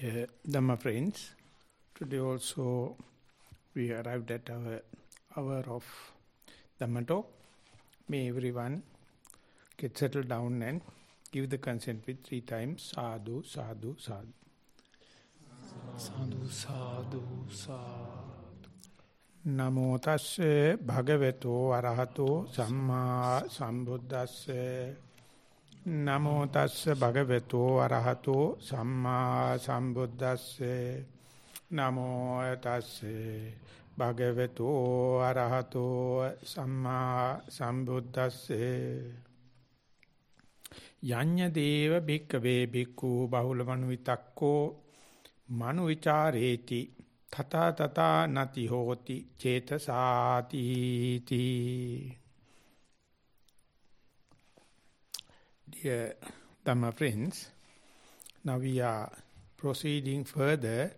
Dear Dhamma friends, today also we arrived at our hour of Dhamma talk. May everyone get settled down and give the consent with three times sadhu, sadhu, sadhu. Sadhu, sadhu, sadhu. Namo tasse bhagavato arahato samma sambuddhasse. නමෝ තස්සේ භගවතෝ අරහතෝ සම්මා සම්බුද්දස්සේ. නමෝ තස්සේ භගවතෝ අරහතෝ සම්මා සම්බුද්දස්සේ. යඤ්ඤ දේව භික්කවේ භික්ඛු බහුලමනු විතක්කෝ. මනු විචාරේති තථා තථා නති හෝති චේතසාති තී Dear Dhamma friends, now we are proceeding further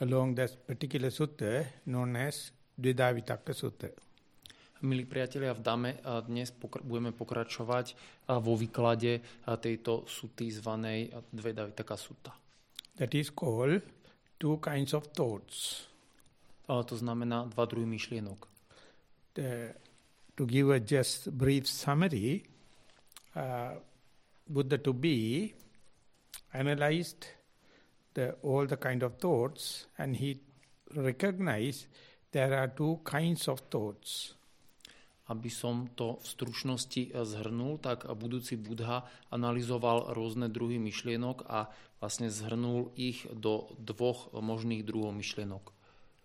along this particular sutta known as Dvidavitaka Sutta. Milí priatelia, v Dame dnes pokr- budeme pokračovať vo výklade tejto suty zvanej Dvedavitaka Sutta. That is called two kinds of thoughts. A to znamená dva druhy myšlienok. The, to give a just brief summary, uh, Buddha to be analyzed the, all the kind of thoughts and he recognized there are two kinds of thoughts. Aby som to v stručnosti eh, zhrnul, tak budúci Budha analyzoval rôzne druhy myšlienok a vlastne zhrnul ich do dvoch možných druhov myšlienok.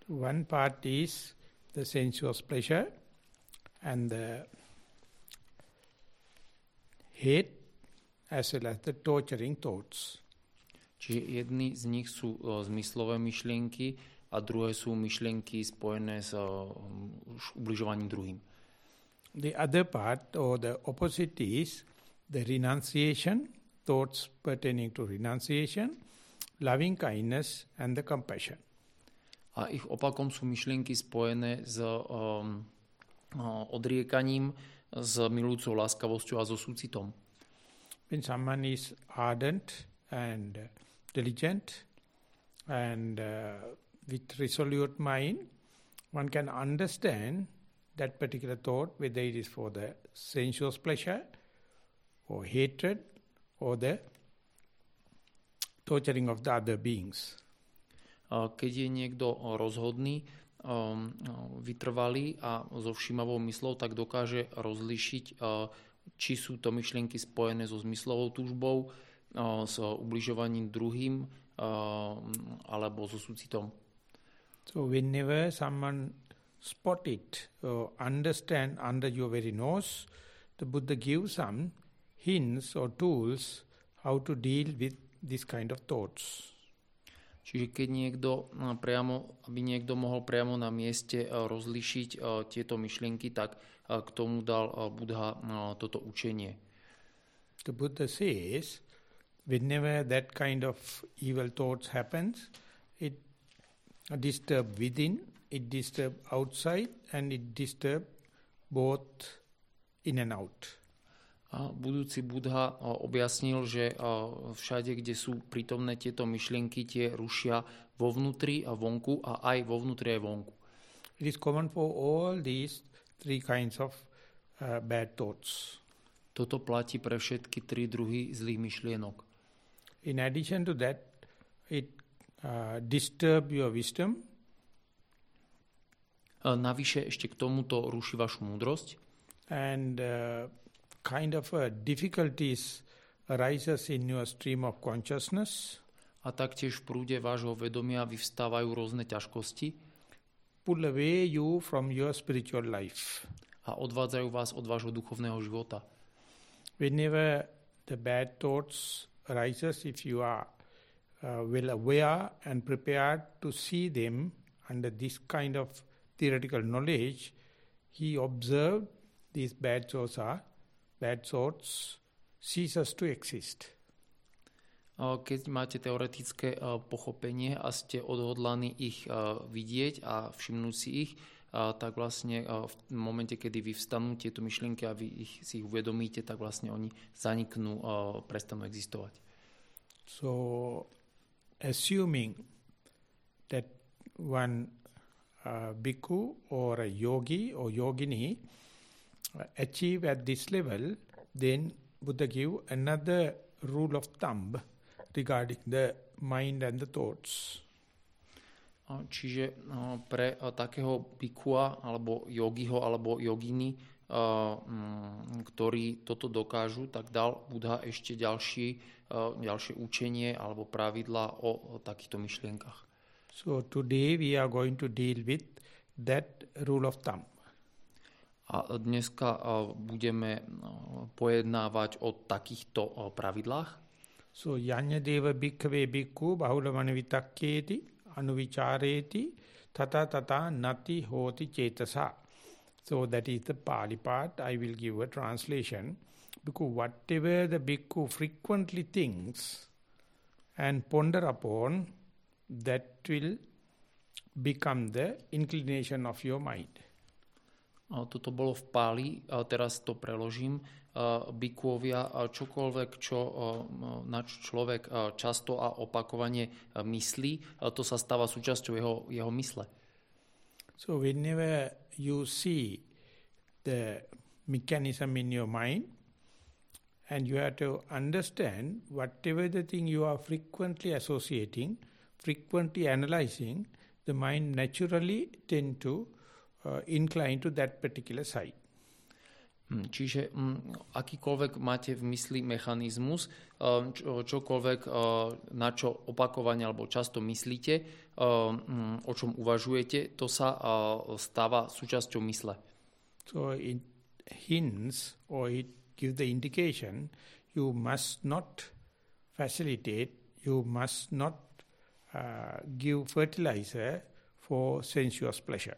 One part is the sensuous pleasure and the hate the torturing thoughts. Čiže jedny z nich sú uh, zmyslové myšlienky a druhé sú myšlienky spojené s uh, ubližovaním druhým. The other part or the opposite is the renunciation, thoughts pertaining to renunciation, loving kindness and the compassion. A ich opakom sú myšlienky spojené s um, odriekaním, s milujúcou láskavosťou a so súcitom. When someone is ardent and uh, diligent and uh, with resolute mind, one can understand that particular thought, whether it is for the sensuous pleasure or hatred or the torturing of the other beings. Keď je niekto rozhodný, vytrvalý a so všímavou myslou, tak dokáže rozlišiť, či sú to myšlienky spojené so zmyslovou túžbou, s ubližovaním druhým alebo so súcitom. So whenever someone spot it, uh, understand under your very nose, the Buddha gives some hints or tools how to deal with this kind of thoughts. Čiže keď niekto priamo, aby niekto mohol priamo na mieste rozlišiť tieto myšlienky, tak k tomu dal Buddha toto učenie. The Buddha says, whenever that kind of evil thoughts happens, it disturb within, it disturb outside and it disturb both in and out. A budúci Budha objasnil, že všade, kde sú prítomné tieto myšlienky, tie rušia vo vnútri a vonku a aj vo vnútri aj vonku. It is common for all these three kinds of uh, bad thoughts. Toto platí pre všetky tri druhy zlých myšlienok. In addition to that, it uh, disturb your wisdom. Navyše ešte k tomuto ruší vašu múdrosť. And uh, kind of uh, difficulties arises in your stream of consciousness. A taktiež v prúde vášho vedomia vyvstávajú rôzne ťažkosti. Pull away you from your spiritual life. A odvádzajú vás od vášho duchovného života. Whenever the bad thoughts arises, if you are uh, well aware and prepared to see them under this kind of theoretical knowledge, he observed these bad thoughts are bad thoughts ceases to exist. Keď máte teoretické pochopenie a ste odhodlaní ich vidieť a všimnúť si ich, tak vlastne v momente, kedy vyvstanú tieto myšlienky a vy ich, si ich uvedomíte, tak vlastne oni zaniknú, prestanú existovať. So assuming that one uh, bhikkhu or a yogi or yogini achieve at this level, then Buddha give another rule of thumb regarding the mind and the thoughts. Čiže pre takého bikua alebo yogiho alebo joginy, ktorí toto dokážu, tak dal Buddha ešte ďalší, ďalšie učenie alebo pravidla o takýchto myšlienkach. So today we are going to deal with that rule of thumb. A dneska budeme pojednávať o takýchto pravidlách. So yanya deva bhikkhave bhikkhu bahulamana vitakketi anuvicareti tata tata nati hoti cetasa. So that is the Pali part. I will give a translation. Because whatever the bhikkhu frequently thinks and ponder upon, that will become the inclination of your mind. Toto bolo v Páli, teraz to preložím. Bikuovia, čokoľvek, čo, na človek často a opakovane myslí, to sa stáva súčasťou jeho, jeho mysle. So whenever you see the mechanism in your mind, and you have to understand whatever the thing you are frequently associating, frequently analyzing, the mind naturally tend to uh, incline to that particular side. Hm, čiže um, akýkoľvek máte v mysli mechanizmus, uh, čo, čokoľvek, uh, na čo opakovane alebo často myslíte, um, o čom uvažujete, to sa stáva súčasťou mysle. So it hints or it gives the indication you must not facilitate, you must not uh, give fertilizer for sensuous pleasure.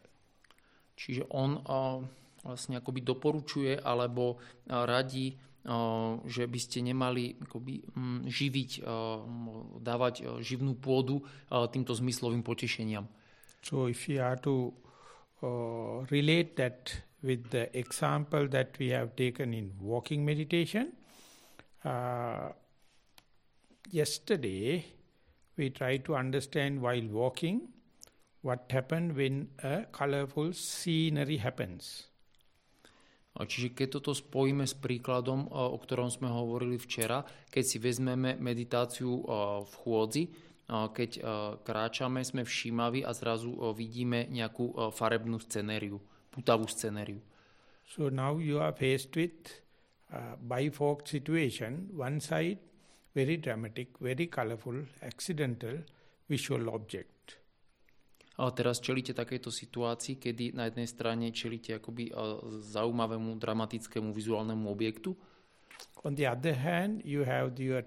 Čiže on vlastne akoby doporučuje alebo radí, že by ste nemali akoby, um, živiť, dávať živnú pôdu týmto zmyslovým potešeniam. So if you are to relate that with the example that we have taken in walking meditation, uh, yesterday we tried to understand while walking what happened when a colorful scenery happens. Čiže keď toto spojíme s príkladom, eh, o ktorom sme hovorili včera, keď si vezmeme meditáciu eh, v chôdzi, eh, keď kráčame, sme všímaví a zrazu vidíme nejakú farebnú scenériu, putavú scenériu. So now you are faced with a bifork situation, one side very dramatic, very colorful, accidental visual object. Teraz čelíte takejto situácii, kedy na jednej strane čelíte akoby zaujímavému, dramatickému vizuálnemu objektu. On the other hand, you have your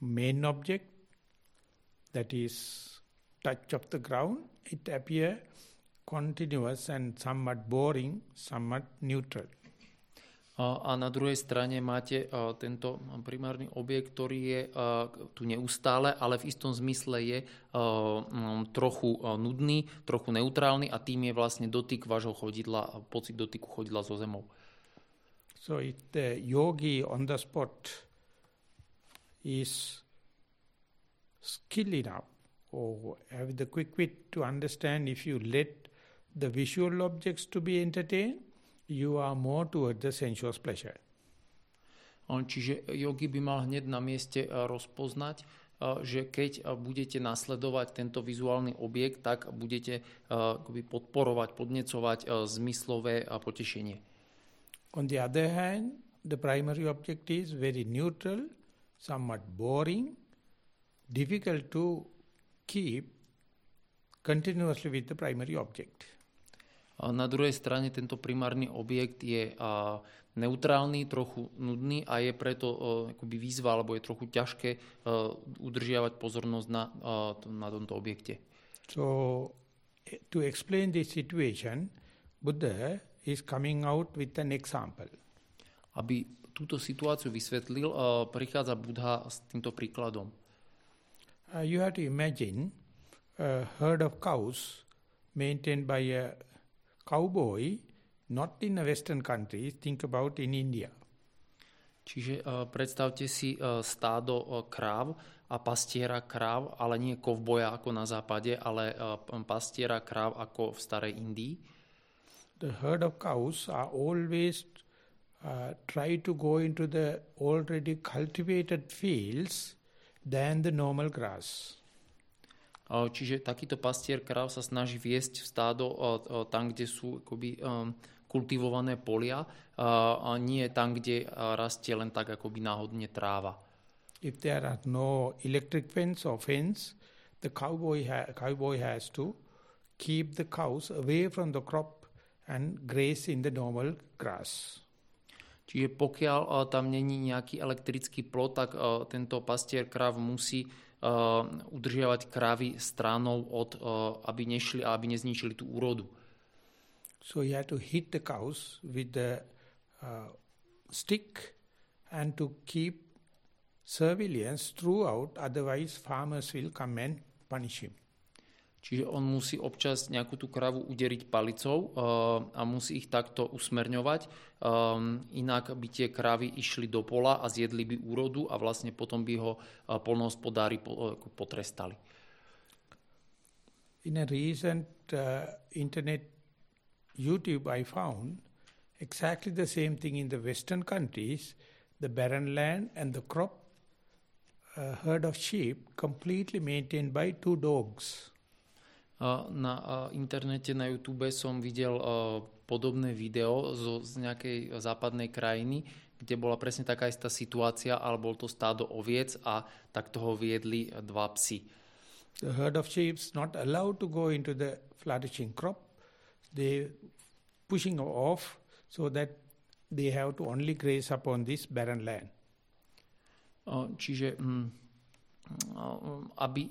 main object that is touch of the ground. It appear continuous and somewhat boring, somewhat neutral. A na druhej strane máte tento primárny objekt, ktorý je tu neustále, ale v istom zmysle je trochu nudný, trochu neutrálny a tým je vlastne dotyk vášho chodidla, pocit dotyku chodidla so zemou. So if the yogi on the spot is skill enough or have the quick wit to understand if you let the visual objects to be entertained, you are more toward the sensuous pleasure. Čiže yogi by mal hneď na mieste rozpoznať, že keď budete nasledovať tento vizuálny objekt, tak budete akoby podporovať, podnecovať zmyslové potešenie. On the other hand, the primary object is very neutral, somewhat boring, difficult to keep continuously with the primary object. Na druhej strane tento primárny objekt je neutrálny, trochu nudný a je preto akoby výzva, alebo je trochu ťažké udržiavať pozornosť na, na tomto objekte. So, to explain this situation, Buddha is coming out with an example. Aby túto situáciu vysvetlil, prichádza Buddha s týmto príkladom. Uh, you have to imagine a herd of cows maintained by a cowboy, not in a western country, think about in India. Čiže uh, predstavte si uh, stádo uh, kráv a pastiera kráv, ale nie kovboja ako na západe, ale uh, pastiera kráv ako v starej Indii. The herd of cows are always uh, try to go into the already cultivated fields than the normal grass. Čiže takýto pastier kráv sa snaží viesť stádo tam, kde sú akoby, um, kultivované polia a nie tam, kde rastie len tak akoby náhodne tráva. If there are no electric fence or fence, the cowboy, ha- cowboy has to keep the cows away from the crop and graze in the normal grass. Čiže pokiaľ tam není nejaký elektrický plot, tak tento pastier kráv musí uh, udržiavať krávy stranou od, uh, aby nešli a aby nezničili tú úrodu. So he had to hit the cows with the uh, stick and to keep surveillance throughout, otherwise farmers will come and punish him. Čiže on musí občas nejakú tú kravu uderiť palicou uh, a musí ich takto usmerňovať, um, inak by tie kravy išli do pola a zjedli by úrodu a vlastne potom by ho uh, polnohospodári po, potrestali. In a recent uh, internet YouTube I found exactly the same thing in the western countries, the barren land and the crop uh, herd of sheep completely maintained by two dogs. Na internete, na YouTube som videl podobné video zo, z nejakej západnej krajiny, kde bola presne taká istá situácia, ale bol to stádo oviec a tak toho viedli dva psy. The herd of sheep is not allowed to go into the flourishing crop. They pushing off so that they have to only graze upon this barren land. Čiže mm, aby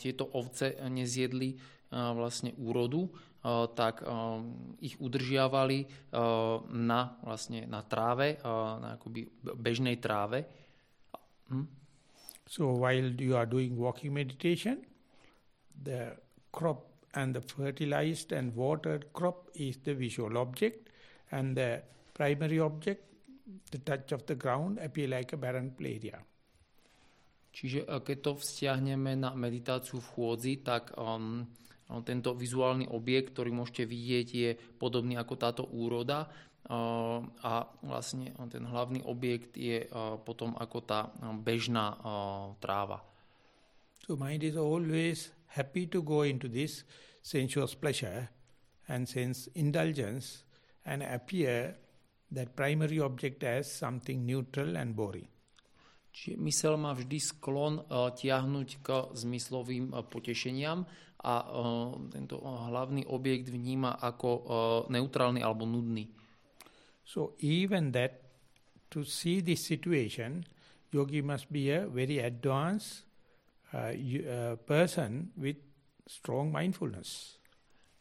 tieto ovce nezjedli vlastne úrodu, tak ich udržiavali na, vlastne na tráve, na akoby bežnej tráve. Hm? So while you are doing walking meditation, the crop and the fertilized and watered crop is the visual object and the primary object, the touch of the ground, appear like a barren area. Čiže keď to vzťahneme na meditáciu v chôdzi, tak um, tento vizuálny objekt, ktorý môžete vidieť, je podobný ako táto úroda a vlastne ten hlavný objekt je potom ako tá bežná tráva. So mind is always happy to go into this sensuous pleasure and sense indulgence and appear that primary object as something neutral and boring. Čiže mysel má vždy sklon uh, tiahnuť k zmyslovým uh, potešeniam a uh, tento hlavný objekt vníma ako uh, neutrálny alebo nudný. So even that to see this situation, yogi must be a very advanced uh, uh, person with strong mindfulness.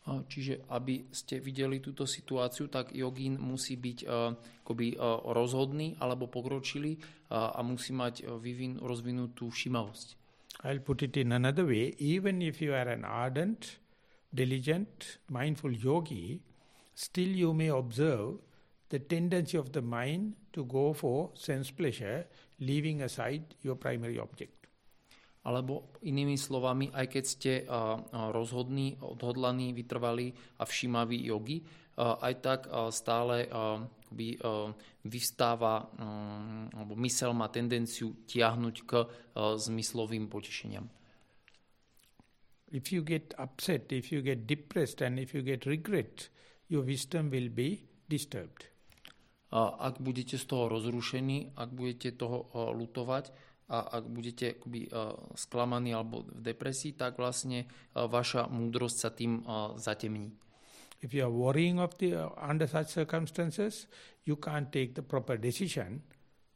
Čiže aby ste videli túto situáciu, tak jogín musí byť uh, akoby, uh, rozhodný alebo pokročilý uh, a musí mať uh, vyvin, rozvinutú všimavosť. I'll put it in another way. Even if you are an ardent, diligent, mindful yogi, still you may observe the tendency of the mind to go for sense pleasure, leaving aside your primary object. Alebo inými slovami, aj keď ste uh, rozhodní, odhodlaní, vytrvalí a všímaví jogi, uh, aj tak uh, stále by, uh, vyvstáva, um, alebo mysel má tendenciu tiahnuť k uh, zmyslovým potešeniam. If you get upset, if you get depressed and if you get regret, your wisdom will be disturbed. Ak budete z toho rozrušení, ak budete toho lutovať, a ak budete akoby, sklamaní alebo v depresii, tak vlastne vaša múdrosť sa tým zatemní. If you are worrying of the, uh, under such circumstances, you can't take the proper decision.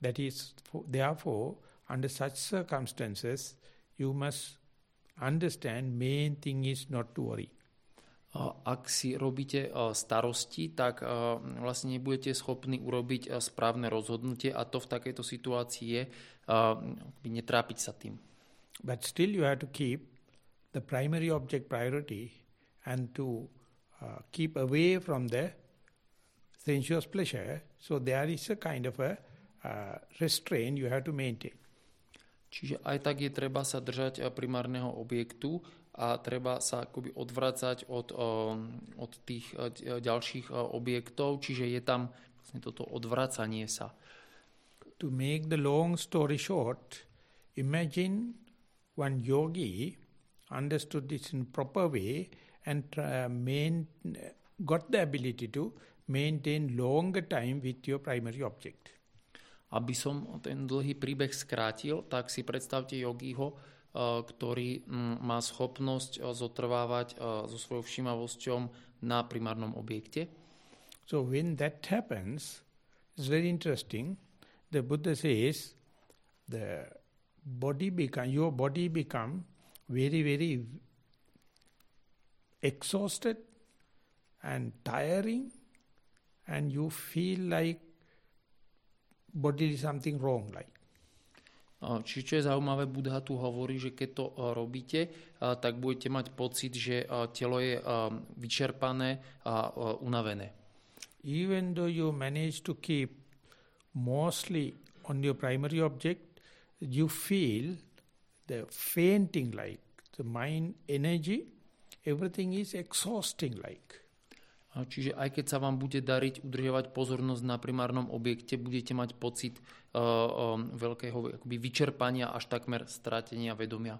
That is, for, therefore, under such circumstances, you must understand main thing is not to worry. Ak si robíte uh, starosti, tak uh, vlastne nebudete schopní urobiť uh, správne rozhodnutie a to v takejto situácii je netrápiť sa tým. But still you have to keep the primary object priority and to uh, keep away from the sensuous pleasure. So there is a kind of a uh, restraint, you have to maintain. Čiže aj tak je treba sa držať uh, primárneho objektu a treba sa akoby odvracať od, um, od tých uh, uh, ďalších objektov, čiže je tam vlastne toto odvracanie sa. To make the long story short, imagine one yogi understood this in proper way and uh, main, got the ability to maintain longer time with your primary object. Aby som ten dlhý príbeh skrátil, tak si predstavte yogiho, eh, ktorý mm, má schopnosť eh, zotrvávať eh, so svojou všímavosťou na primárnom objekte. So when that happens, it's very interesting. The Buddha says the body become your body become very very exhausted and tiring and you feel like body is something wrong like. Čiže čo je zaujímavé, Buddha tu hovorí, že keď to eh, robíte, eh, tak budete mať pocit, že eh, telo je vyčerpané a unavené. Even though you manage to keep mostly on your primary object, you feel the fainting like, the mind energy, everything is exhausting like. Čiže aj keď sa vám bude dariť udržiavať pozornosť na primárnom objekte, budete mať pocit uh, uh, veľkého akoby vyčerpania až takmer strátenia vedomia.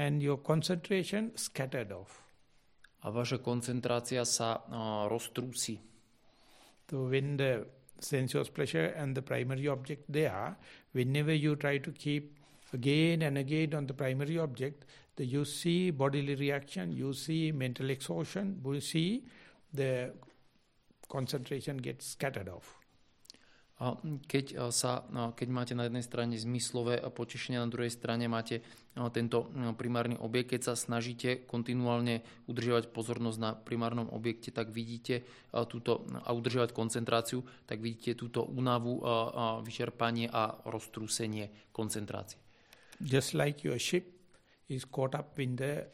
And your concentration scattered off. A vaša koncentrácia sa uh, roztrúsi. So when the sensuous pleasure and the primary object there, whenever you try to keep again and again on the primary object, the, you see bodily reaction, you see mental exhaustion, you see the concentration gets scattered off. Keď, sa, keď máte na jednej strane zmyslové potešenie, na druhej strane máte tento primárny objekt, keď sa snažíte kontinuálne udržiavať pozornosť na primárnom objekte, tak vidíte túto, a udržiavať koncentráciu, tak vidíte túto únavu, vyčerpanie a roztrúsenie koncentrácie. Just like your ship is caught up in the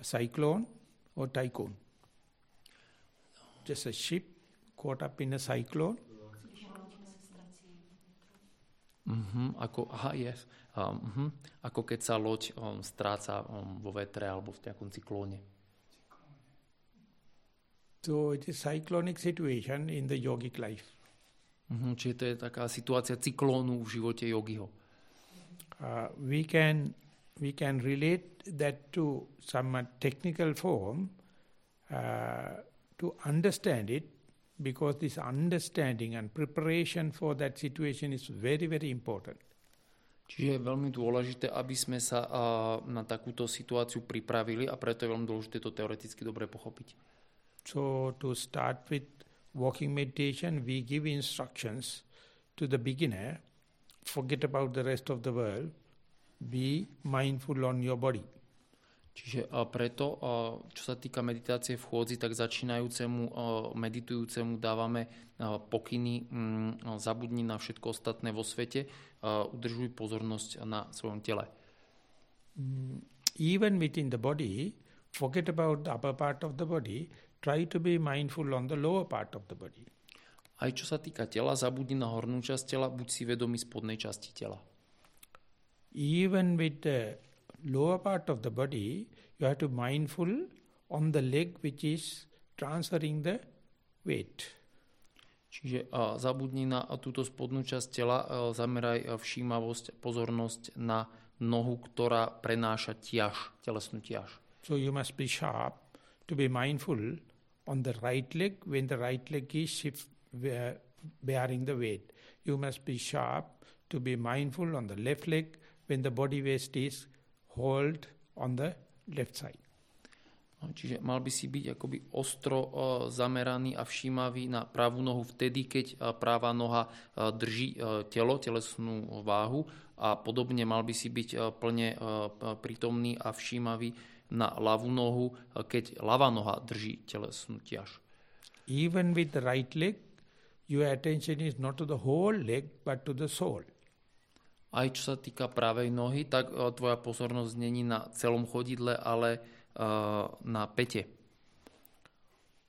cyclone or typhoon just a ship caught up in a cyclone. Uh-huh, ako, aha, yes. Um, uh-huh, ako keď sa loď um, stráca um, vo vetre alebo v nejakom cyklóne. So it is cyclonic situation in the yogic life. Uh-huh, čiže to je taká situácia cyklónu v živote yogiho. Uh, we can we can relate that to some technical form uh, to understand it because this understanding and preparation for that situation is very, very important. Čiže je veľmi dôležité, aby sme sa uh, na takúto situáciu pripravili a preto je veľmi dôležité to teoreticky dobre pochopiť. So to start with walking meditation, we give instructions to the beginner, forget about the rest of the world, be mindful on your body. Čiže preto, čo sa týka meditácie v chôdzi, tak začínajúcemu meditujúcemu dávame pokyny, mm, zabudni na všetko ostatné vo svete, udržuj pozornosť na svojom tele. Mm, even within the body, forget about the upper part of the body, try to be mindful on the lower part of the body. Aj čo sa týka tela, zabudni na hornú časť tela, buď si vedomý spodnej časti tela. Even with the lower part of the body, you have to mindful on the leg which is transferring the weight. Čiže uh, zabudni na túto spodnú časť tela, uh, zameraj uh, všímavosť, pozornosť na nohu, ktorá prenáša tiaž, telesnú tiaž. So you must be sharp to be mindful on the right leg when the right leg is shift, bearing the weight. You must be sharp to be mindful on the left leg when the body weight is hold on the left side. No, čiže mal by si byť akoby ostro uh, zameraný a všímavý na pravú nohu vtedy, keď uh, práva noha uh, drží telo, telesnú váhu a podobne mal by si byť plne prítomný a všímavý na ľavú nohu, keď ľavá noha drží telesnú ťaž. Even with the right leg, your attention is not to the whole leg, but to the soul aj čo sa týka pravej nohy, tak uh, tvoja pozornosť není na celom chodidle, ale uh, na pete.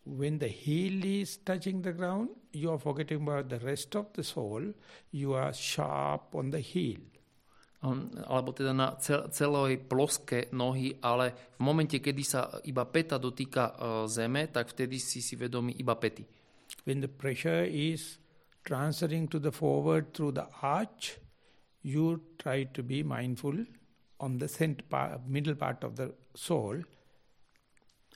when the heel is touching the ground, you are forgetting about the rest of the sole. You are sharp on the heel. Alebo teda na cel, celej ploské nohy, ale v momente, kedy sa iba peta dotýka uh, zeme, tak vtedy si si vedomí iba pety. When the pressure is transferring to the forward through the arch, you try to be mindful on the center part, middle part of the soul.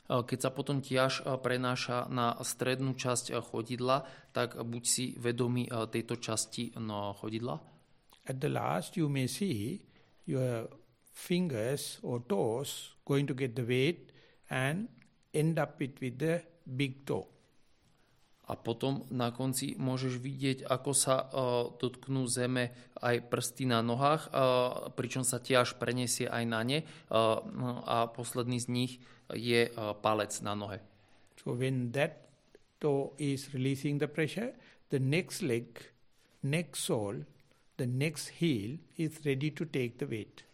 Eh, keď sa potom tiaž eh, prenáša na strednú časť eh, chodidla, tak buď si vedomý tejto časti no, chodidla. At the last you may see your fingers or toes going to get the weight and end up it with the big toe. A potom na konci môžeš vidieť, ako sa uh, dotknú zeme aj prsty na nohách, uh, pričom sa tiež preniesie aj na ne uh, a posledný z nich je palec na nohe. So when that toe is releasing the pressure, the next leg, next sole, the next heel is ready to take the weight.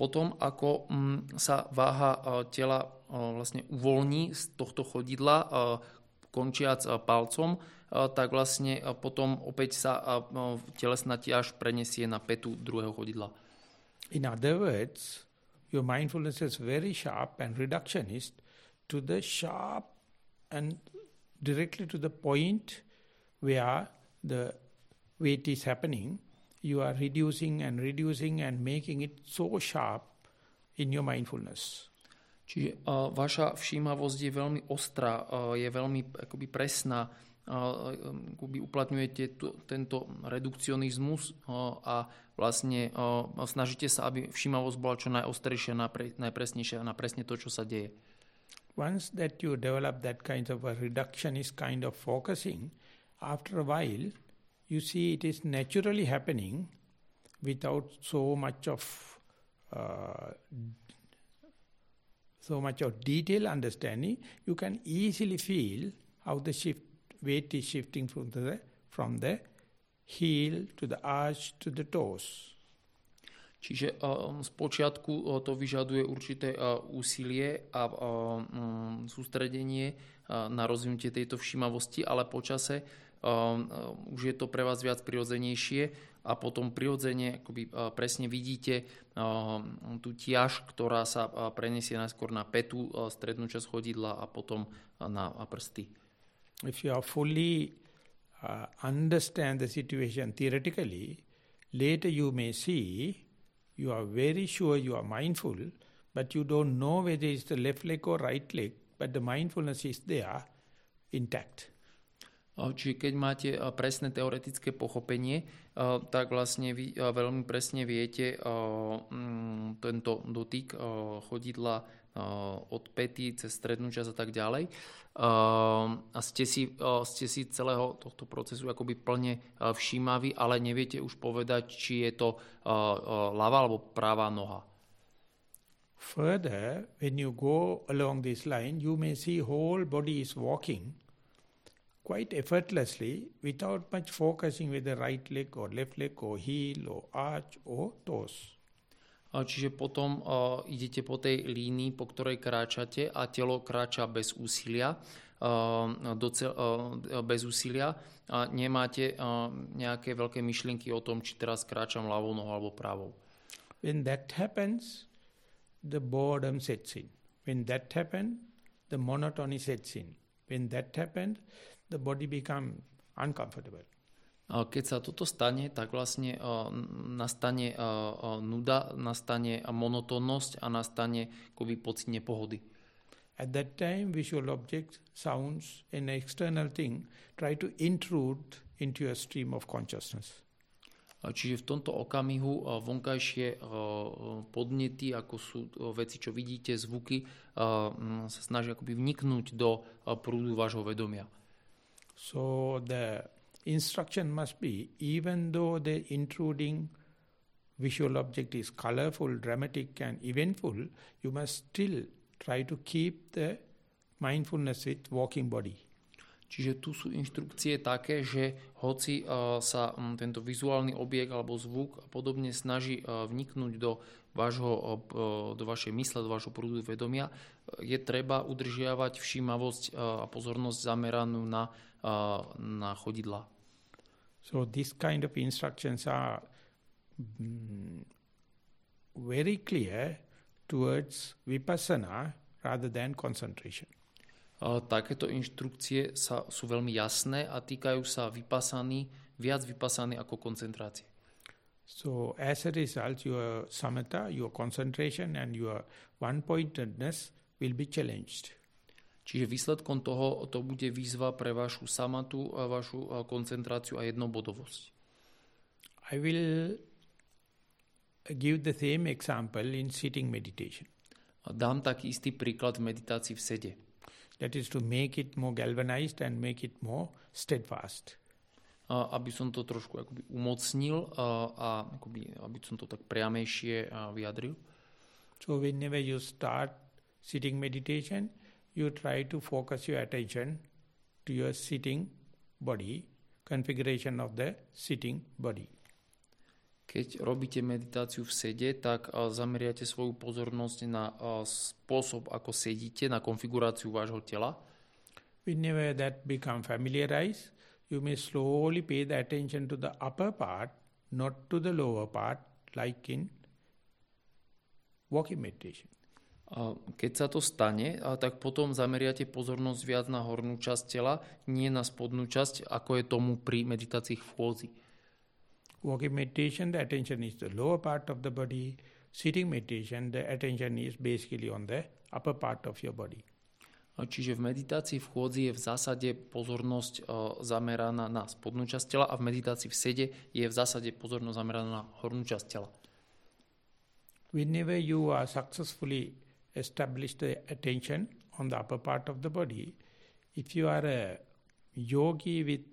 Potom, ako mm, sa váha tela vlastne uvoľní z tohto chodidla, končiac eh, palcom, eh, tak vlastne eh, potom opäť sa telesná prenesie na petu druhého chodidla. In other words, your mindfulness is very sharp and reductionist to the sharp and directly to the point where the weight is happening, you are reducing and reducing and making it so sharp in your mindfulness. Čiže vaša všímavosť je veľmi ostrá, je veľmi akoby presná, akoby uplatňujete tento redukcionizmus a vlastne snažíte sa, aby všímavosť bola čo najostrejšia, najpresnejšia na presne to, čo sa deje. Once that you develop that kind of a reductionist kind of focusing, after a while you see it is naturally happening without so much of uh, so much of detailed understanding, you can easily feel how the shift weight is shifting from the from the heel to the arch to the toes. Čiže uh, z uh, to vyžaduje určité uh, úsilie a um, sústredenie uh, na rozvinutie tejto všímavosti, ale počase uh, už je to pre vás viac prirodzenejšie a potom prirodzene akoby, presne vidíte tú tiaž, ktorá sa preniesie najskôr na petu, strednú časť chodidla a potom na prsty. If you are fully uh, understand the situation theoretically, later you may see you are very sure you are mindful, but you don't know whether it's the left leg or right leg, but the mindfulness is there intact. Čiže keď máte presné teoretické pochopenie, tak vlastne vy veľmi presne viete mm, tento dotyk chodidla od pety cez strednú časť a tak ďalej. A ste si, ste si celého tohto procesu akoby plne všímaví, ale neviete už povedať, či je to ľavá alebo pravá noha. Further, when you go along this line, you may see whole body is walking quite effortlessly without much focusing with the right leg or left leg or heel or arch or toes. Čiže potom uh, idete po tej línii, po ktorej kráčate a telo kráča bez úsilia, uh, docel, uh, bez úsilia a nemáte uh, nejaké veľké myšlienky o tom, či teraz kráčam ľavou nohou alebo pravou. When that happens, the boredom sets in. When that happens, the monotony sets in. When that happens, the body become uncomfortable. Keď sa toto stane, tak vlastne nastane nuda, nastane monotónnosť a nastane akoby pocit nepohody. At that time, visual objects, sounds, an external thing try to intrude into your stream of consciousness. Čiže v tomto okamihu vonkajšie podnety, ako sú veci, čo vidíte, zvuky, sa snažia akoby vniknúť do prúdu vášho vedomia. So the instruction must be, even though the intruding visual object is colorful, dramatic and eventful, you must still try to keep the mindfulness with walking body. Čiže tu sú inštrukcie také, že hoci uh, sa tento vizuálny objekt alebo zvuk a podobne snaží uh, vniknúť do, vášho, uh, do vašej mysle, do vašho prúdu vedomia, je treba udržiavať všímavosť a pozornosť zameranú na, na chodidla. So this kind of instructions are mm, very clear towards vipassana rather than concentration. Takéto inštrukcie sa, sú veľmi jasné a týkajú sa vypasaní, viac vypasaní ako koncentrácie. So as a result, your samatha, your concentration and your one-pointedness will be challenged. Čiže výsledkom toho to bude výzva pre vašu samatu, a vašu koncentráciu a jednobodovosť. I will give the same example in sitting meditation. Dám taký istý príklad v meditácii v sede. That is to make it more galvanized and make it more steadfast. A, aby som to trošku akoby umocnil a, a akoby, aby som to tak priamejšie vyjadril. So whenever you start sitting meditation, you try to focus your attention to your sitting body, configuration of the sitting body. Keď robíte meditáciu v sede, tak zameriate svoju pozornosť na spôsob, ako sedíte, na konfiguráciu vášho tela. Whenever that become familiarized, you may slowly pay the attention to the upper part, not to the lower part, like in walking meditation. Keď sa to stane, tak potom zameriate pozornosť viac na hornú časť tela, nie na spodnú časť, ako je tomu pri meditácii v chôdzi. Walking meditation, the attention is the lower part of the body. Sitting meditation, the attention is basically on the upper part of your body. Čiže v meditácii v chôdzi je v zásade pozornosť zameraná na spodnú časť tela a v meditácii v sede je v zásade pozornosť zameraná na hornú časť tela. Whenever you are successfully established the attention on the upper part of the body, if you are a yogi with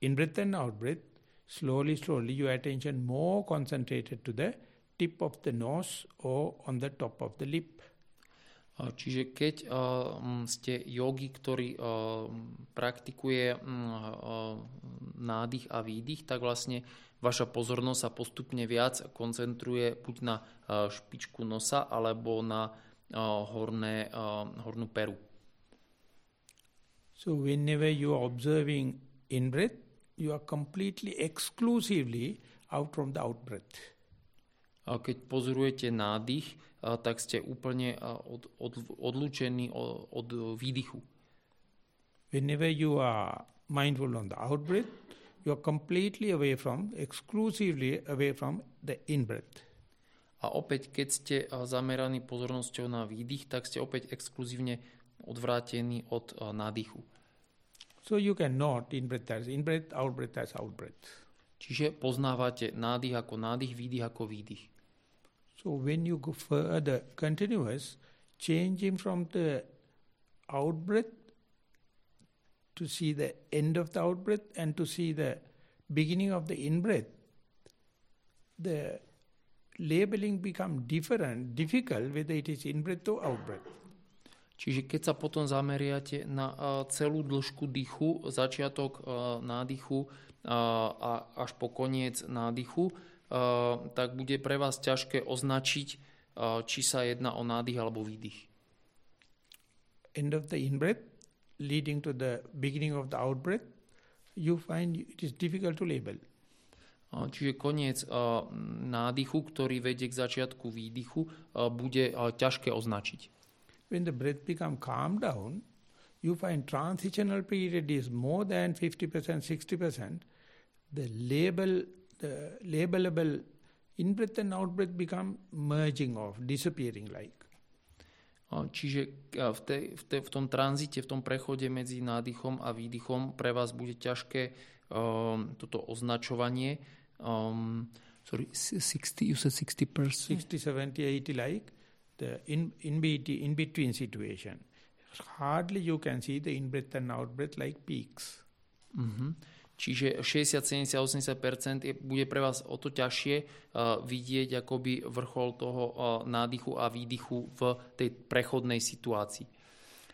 in-breath and out-breath, slowly, slowly your attention more concentrated to the tip of the nose or on the top of the lip. Čiže keď uh, ste jogi, ktorý uh, praktikuje uh, nádych a výdych, tak vlastne vaša pozornosť sa postupne viac koncentruje buď na špičku nosa alebo na horné, hornú peru. So whenever you are observing in-breath, you are completely exclusively out from the out-breath. A keď pozorujete nádych, tak ste úplne od, od, odlúčení od, od výdychu. Whenever you are mindful on the out-breath, you are completely away from, exclusively away from the in-breath. A opäť, keď ste zameraní pozornosťou na výdych, tak ste opäť exkluzívne odvrátení od nádychu. So you can note in breath as in breath, out breath as out breath. Čiže poznávate nádych ako nádych, výdych ako výdych. So when you go further continuous, changing from the out breath to see the end of the out breath and to see the beginning of the in breath, the labeling become different, difficult whether it is in breath or out breath. Čiže keď sa potom zameriate na celú dĺžku dýchu, začiatok nádychu a až po koniec nádychu, tak bude pre vás ťažké označiť, či sa jedná o nádych alebo výdych. End of the in-breath leading to the beginning of the out-breath, you find it is difficult to label. Čiže koniec nádychu, ktorý vedie k začiatku výdychu, bude ťažké označiť. When the breath become calm down, you find transitional period is more than 50%, 60%. The label, the labelable in-breath and out-breath become merging off, disappearing like. Čiže v, tej, v, tej, v tom tranzite, v tom prechode medzi nádychom a výdychom pre vás bude ťažké um, toto označovanie. Um, sorry, 60, you said 60%? 60, 70, 80 like the in, in, between, in between situation. Hardly you can see the in-breath and out-breath like peaks. Mm-hmm. Čiže 60, 70, 80% je, bude pre vás o to ťažšie uh, vidieť akoby vrchol toho uh, nádychu a výdychu v tej prechodnej situácii.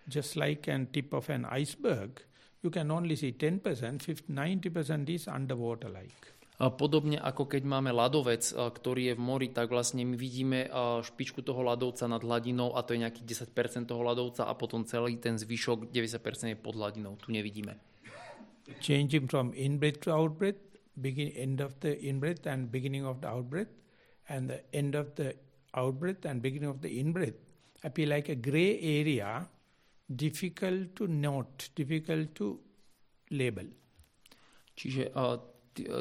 Just like an tip of an iceberg, you can only see 10%, 50, 90% is underwater like. Podobne ako keď máme ľadovec, ktorý je v mori, tak vlastne my vidíme špičku toho ľadovca nad hladinou a to je nejakých 10% toho ľadovca a potom celý ten zvyšok 90% je pod hladinou. Tu nevidíme. Changing from in-breath to out-breath, begin end of the in-breath and beginning of the out-breath, and the end of the out-breath and beginning of the in-breath appear like a gray area, difficult to note, difficult to label. Čiže t-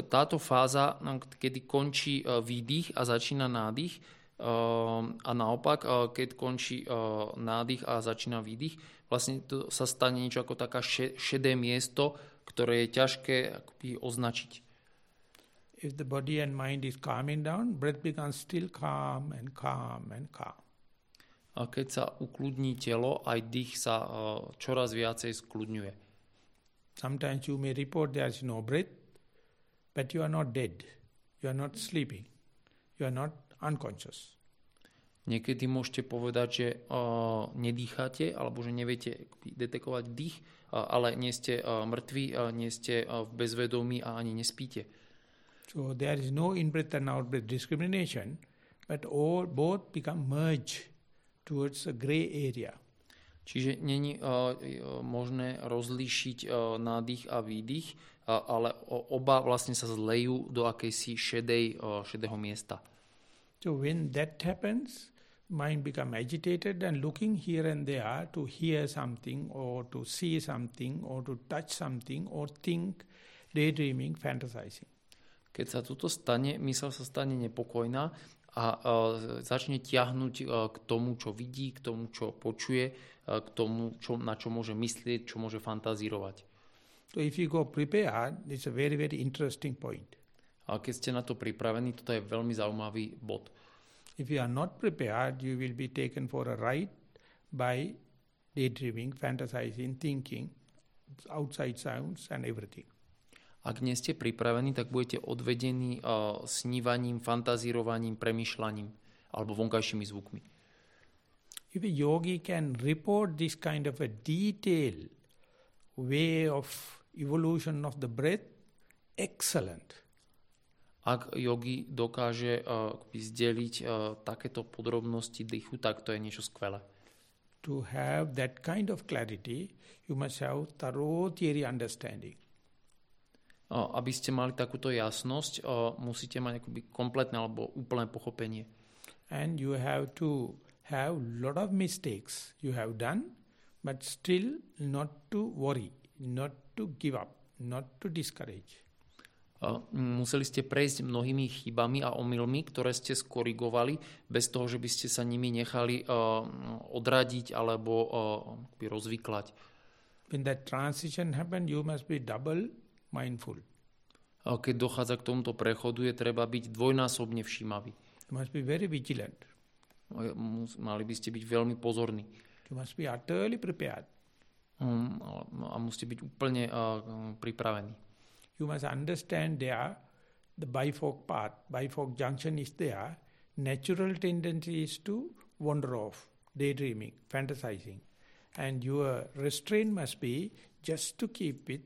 táto fáza, kedy končí a, výdych a začína nádych, a, a naopak, keď končí nádych a začína výdych, vlastne to sa stane niečo ako taká še- šedé miesto, ktoré je ťažké akoby označiť. If the body and mind is calming down, breath becomes still calm and calm and calm. A keď sa ukludní telo, aj dých sa čoraz viacej skľudňuje. Sometimes you may report there is no breath, but you are not dead. You are not sleeping. You are not unconscious. Niekedy môžete povedať, že uh, nedýchate alebo že neviete detekovať dých, uh, ale nie ste uh, mŕtvi, uh, nie ste uh, v bezvedomí a ani nespíte. So there is no in-breath and out-breath discrimination, but all both become merge towards a gray area. Čiže není uh, možné rozlíšiť uh, nádych a výdych, ale oba vlastne sa zlejú do akejsi šedej, šedého miesta. So when that happens, mind become agitated and looking here and there to hear something or to see something or to touch something or think, daydreaming, fantasizing. Keď sa toto stane, mysel sa stane nepokojná a uh, začne tiahnuť uh, k tomu, čo vidí, k tomu, čo počuje, uh, k tomu, čo, na čo môže myslieť, čo môže fantazírovať. So if you go prepared, it's a very, very interesting point. A keď ste na to pripravení, toto je veľmi zaujímavý bod. If you are not prepared, you will be taken for a ride by daydreaming, fantasizing, thinking, outside sounds and everything. Ak nie ste pripravení, tak budete odvedení uh, snívaním, fantazírovaním, premyšľaním alebo vonkajšími zvukmi. If a yogi can report this kind of a detailed way of evolution of the breath, excellent. Ak yogi dokáže uh, zdeliť uh, takéto podrobnosti dýchu, tak to je niečo skvelé. To have that kind of clarity, you must have thorough theory understanding. Uh, aby ste mali takúto jasnosť, uh, musíte mať akoby kompletné alebo úplné pochopenie. And you have to have lot of mistakes you have done, but still not to worry, not to give up, not to discourage. Uh, museli ste prejsť mnohými chybami a omylmi, ktoré ste skorigovali, bez toho, že by ste sa nimi nechali uh, odradiť alebo rozvyklať. When that transition happen, you must be double mindful. Keď dochádza k tomuto prechodu, je treba byť dvojnásobne všímavý. You must be very vigilant. Mali by ste byť veľmi pozorní. You must be utterly prepared. Um, a musíte byť úplne uh, pripravení. You must understand there the bifork path, bifork junction is there. Natural tendency is to wander off, daydreaming, fantasizing. And your restraint must be just to keep it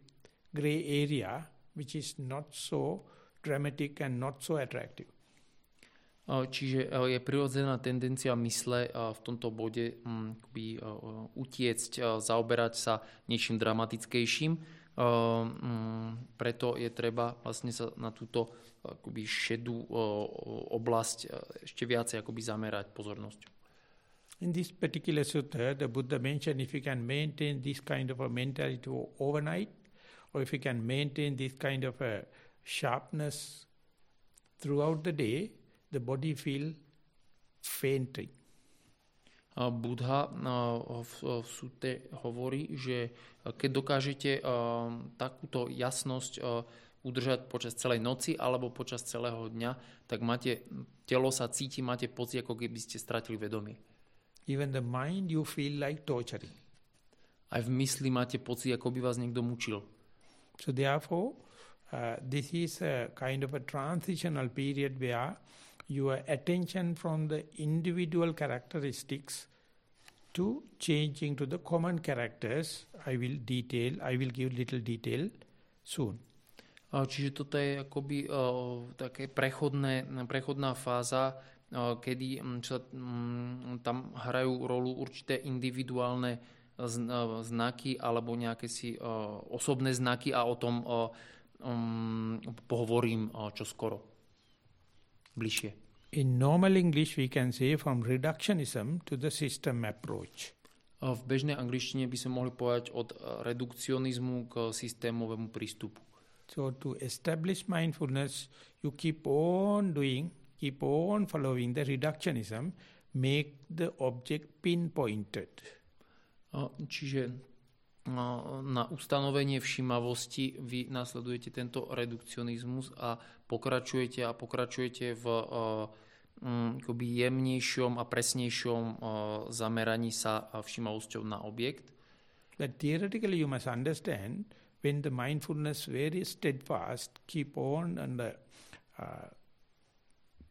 gray area, which is not so dramatic and not so attractive. Uh, Čiže uh, je prirodzená tendencia mysle uh, v tomto bode akoby, uh, utiecť, zaoberať sa niečím dramatickejším. Um, preto je treba vlastne sa na túto akoby šedú oblasť ešte viacej akoby zamerať pozornosť. In this particular sutta, the Buddha mentioned if you can maintain this kind of a mentality overnight, or if you can maintain this kind of a sharpness throughout the day, the body feel fainting. Buddha v, sute hovorí, že keď dokážete takúto jasnosť udržať počas celej noci alebo počas celého dňa, tak máte, telo sa cíti, máte pocit, ako keby ste stratili vedomie. Even the mind you feel like torturing. Aj v mysli máte pocit, ako by vás niekto mučil. So therefore, uh, this is a kind of a transitional period where your attention from the individual characteristics to changing to the common characters. I will detail, I will give little detail soon. Čiže toto je akoby uh, také prechodné, prechodná fáza, uh, kedy čo, um, tam hrajú rolu určité individuálne znaky alebo nejaké si uh, osobné znaky a o tom uh, um, pohovorím uh, čoskoro bližšie. In normal English we can say from reductionism to the system approach. V bežnej angličtine by sme mohli povedať od eh, redukcionizmu k systémovému prístupu. So to establish mindfulness, you keep on doing, keep on following the reductionism, make the object pinpointed. Čiže na ustanovenie všímavosti vy nasledujete tento redukcionizmus a pokračujete a pokračujete v um, jemnejšom a presnejšom uh, zameraní sa všímavosťou na objekt. But theoretically you must understand when the mindfulness very steadfast, keep on and the uh,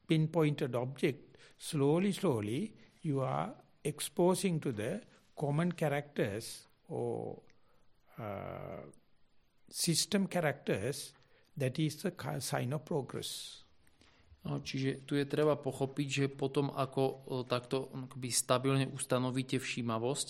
pinpointed object, slowly, slowly, you are exposing to the common characters or uh, system characters, that is the sign of progress. Čiže tu je treba pochopiť, že potom ako takto stabilne ustanovíte všímavosť,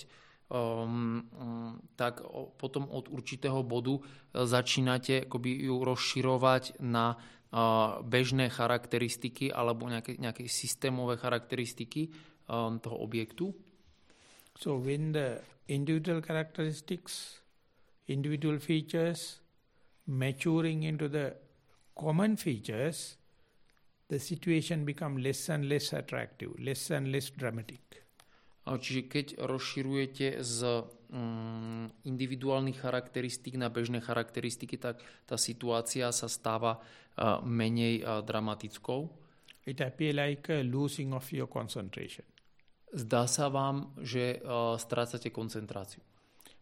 um, um, tak potom od určitého bodu uh, začínate akoby ju rozširovať na uh, bežné charakteristiky alebo nejaké, nejaké systémové charakteristiky um, toho objektu. So when the individual characteristics, individual features maturing into the common features, the situation become less and less attractive, less and less dramatic. Čiže keď rozširujete z um, individuálnych charakteristík na bežné charakteristiky, tak tá situácia sa stáva uh, menej uh, dramatickou. It appear like a losing of your concentration. Zdá sa vám, že uh, strácate koncentráciu.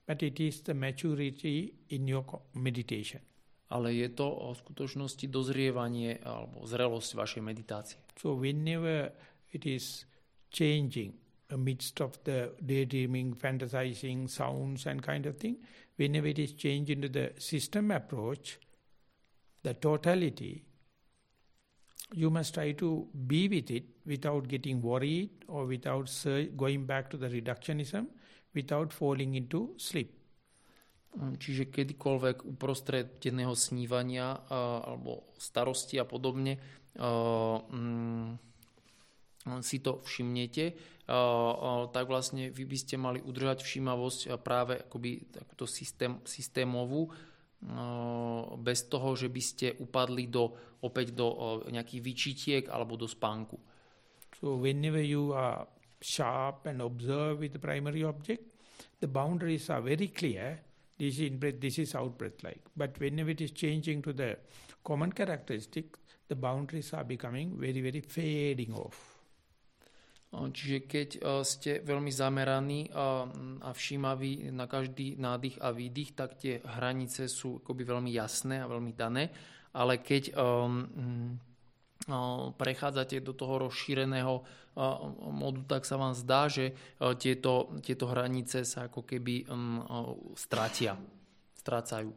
But it is the maturity in your meditation. Ale je to v skutočnosti dozrievanie alebo zrelosť vašej meditácie. So whenever it is changing, amidst of the daydreaming, fantasizing, sounds and kind of thing, whenever it is changed into the system approach, the totality, you must try to be with it without getting worried or without going back to the reductionism, without falling into sleep. Čiže kedykoľvek uprostred denného snívania alebo starosti a podobne um, si to všimnete, tak vlastne vy by ste mali udržať všímavosť práve akoby takúto systém, systémovú, bez toho, že by ste upadli do, opäť do nejakých vyčitiek alebo do spánku. So whenever you are sharp and observe with the primary object, the boundaries are very clear. This is in-breath, this is out-breath like. But whenever it is changing to the common characteristic, the boundaries are becoming very, very fading off. Čiže keď ste veľmi zameraní a všímaví na každý nádych a výdych, tak tie hranice sú akoby veľmi jasné a veľmi dané. Ale keď um, prechádzate do toho rozšíreného modu, tak sa vám zdá, že tieto, tieto hranice sa ako keby stratia, strácajú.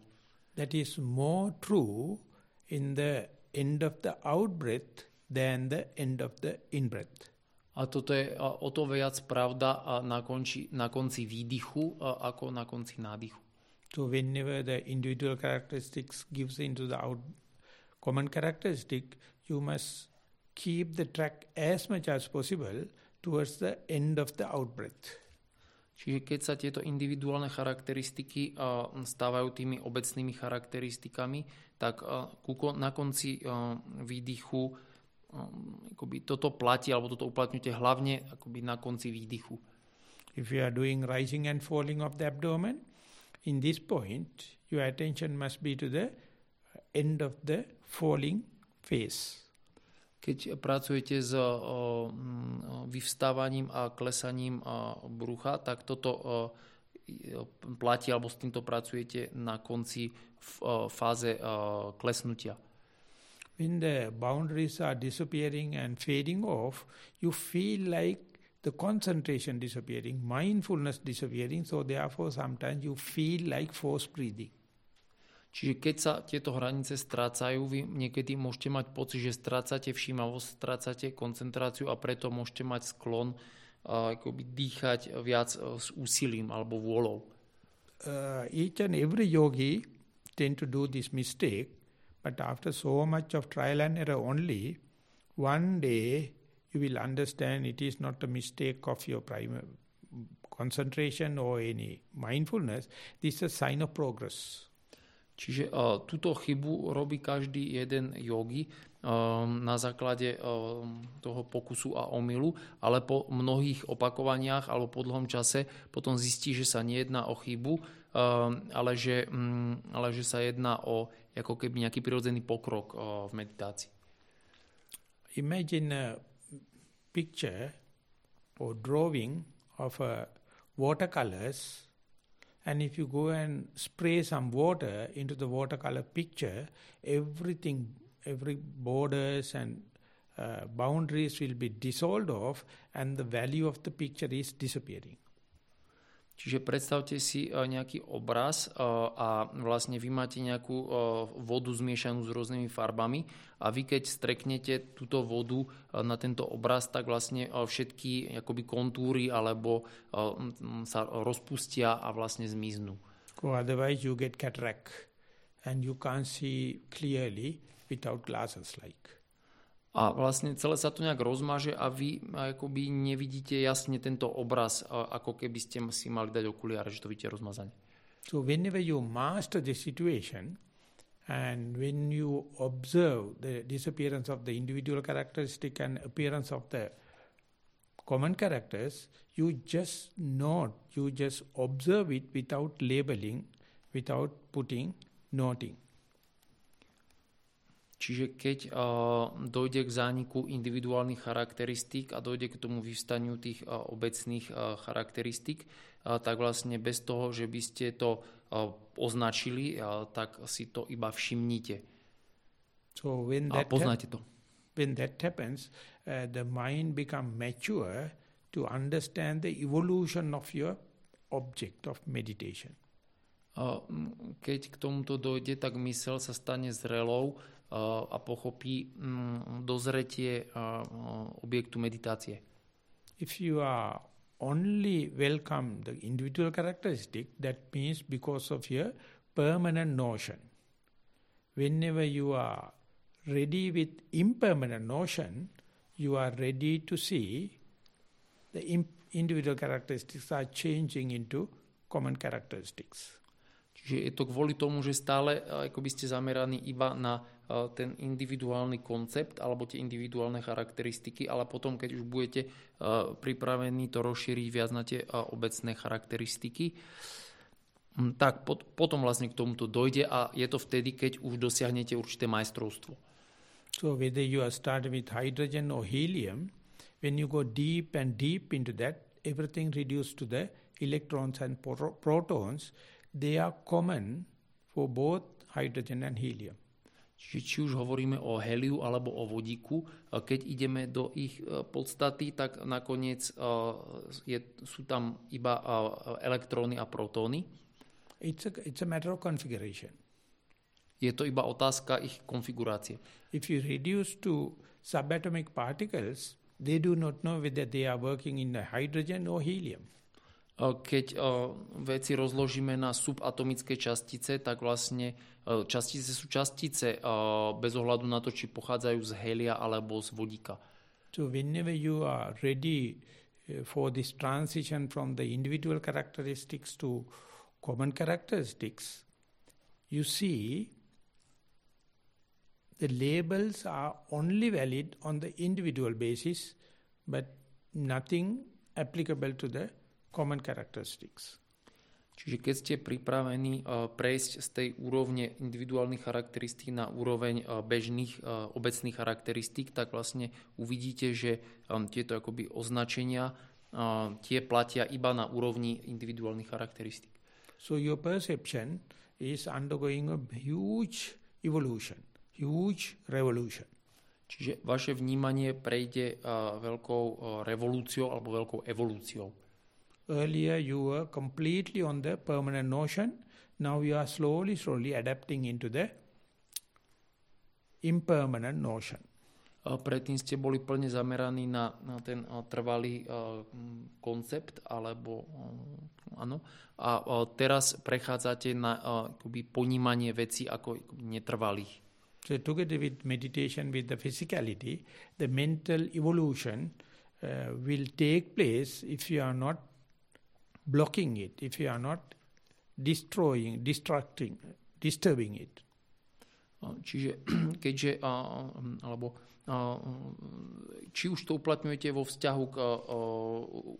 That is more true in the end of the out breath than the end of the in breath. A toto je o to viac pravda na, konci, na konci výdychu ako na konci nádychu. So whenever the individual characteristics gives into the out common characteristic, you must keep the track as much as possible towards the end of the out breath. Čiže keď sa tieto individuálne charakteristiky stávajú tými obecnými charakteristikami, tak na konci výdychu akoby toto platí, alebo toto uplatňujete hlavne akoby na konci výdychu. If you are doing rising and falling of the abdomen, in this point, your attention must be to the end of the falling phase. Keď pracujete s o, vyvstávaním a klesaním a brucha, tak toto o, platí, alebo s týmto pracujete na konci v o, fáze o, klesnutia when the boundaries are disappearing and fading off, you feel like the concentration disappearing, mindfulness disappearing, so therefore sometimes you feel like forced breathing. Čiže keď sa tieto hranice strácajú, vy niekedy môžete mať pocit, že strácate všímavosť, strácate koncentráciu a preto môžete mať sklon akoby dýchať viac uh, s úsilím alebo vôľou. Uh, each and every yogi tend to do this mistake, but after so much of trial and error only, one day you will understand it is not a mistake of your primary concentration or any mindfulness. This is a sign of progress. Čiže uh, túto chybu robí každý jeden jogi um, na základe um, toho pokusu a omylu, ale po mnohých opakovaniach alebo po dlhom čase potom zistí, že sa nejedná o chybu, ale, že, um, ale že sa jedná o ako keby nejaký prirodzený pokrok v meditácii. Imagine a picture or drawing of watercolors And if you go and spray some water into the watercolor picture, everything, every borders and uh, boundaries will be dissolved off and the value of the picture is disappearing. Čiže predstavte si uh, nejaký obraz uh, a vlastne vy máte nejakú uh, vodu zmiešanú s rôznymi farbami a vy keď streknete túto vodu na tento obraz, tak vlastne všetky akoby kontúry alebo sa rozpustia a vlastne zmiznú. Otherwise you get cataract and you can't see clearly without glasses like. A vlastne celé sa to nejak rozmaže a vy akoby nevidíte jasne tento obraz, ako keby ste si mali dať okuliare, že to vidíte. So whenever you master the situation and when you observe the disappearance of the individual characteristic and appearance of the common characters, you just note, you just observe it without labeling, without putting, noting. Čiže keď dojde k zániku individuálnych charakteristík a dojde k tomu vyvstaniu tých obecných charakteristík, tak vlastne bez toho, že by ste to označili, tak si to iba všimnite. So when that a poznáte to. When that happens, uh, the mind become mature to understand the evolution of your object of meditation. Keď k tomuto dojde, tak mysel sa stane zrelou a pochopí mm, dozretie objektu meditácie. If you are only welcome the individual characteristic, that means because of your permanent notion. Whenever you are ready with impermanent notion, you are ready to see the individual characteristics are changing into common characteristics. Čiže je to kvôli tomu, že stále ako by ste zameraní iba na ten individuálny koncept alebo tie individuálne charakteristiky, ale potom, keď už budete pripravení to rozšíriť viac na tie obecné charakteristiky, tak potom vlastne k tomuto dojde a je to vtedy, keď už dosiahnete určité majstrovstvo. So whether you are starting with hydrogen or helium, when you go deep and deep into that, everything reduced to the electrons and protons, they are common for both hydrogen and helium. Čiže či už hovoríme o heliu alebo o vodíku, keď ideme do ich e, podstaty, tak nakoniec e, je, sú tam iba e, elektróny a protóny. It's a, it's a matter of configuration. Je to iba otázka ich konfigurácie. If you reduce to subatomic particles, they do not know whether they are working in the hydrogen or helium. Keď veci rozložíme na subatomické častice, tak vlastne častice sú častice bez ohľadu na to, či pochádzajú z helia alebo z vodíka. So whenever you are ready for this transition from the individual characteristics to common characteristics, you see the labels are only valid on the individual basis, but nothing applicable to the common characteristics. Čiže keď ste pripravení uh, prejsť z tej úrovne individuálnych charakteristík na úroveň uh, bežných uh, obecných charakteristík, tak vlastne uvidíte, že tieto akoby označenia tie platia iba na úrovni individuálnych charakteristík. So your perception is undergoing a huge evolution, huge revolution. Čiže vaše vnímanie prejde veľkou revolúciou alebo veľkou evolúciou. Earlier you were completely on the permanent notion. Now you are slowly, slowly adapting into the impermanent notion. Predtým ste boli plne zameraní na, na ten trvalý uh, koncept, alebo uh, áno. A uh, teraz prechádzate na uh, ponímanie veci ako netrvalých. So together with meditation with the physicality, the mental evolution will take place if you are not blocking it, if you are not destroying, distracting, disturbing it. Čiže keďže, alebo či už to uplatňujete vo vzťahu k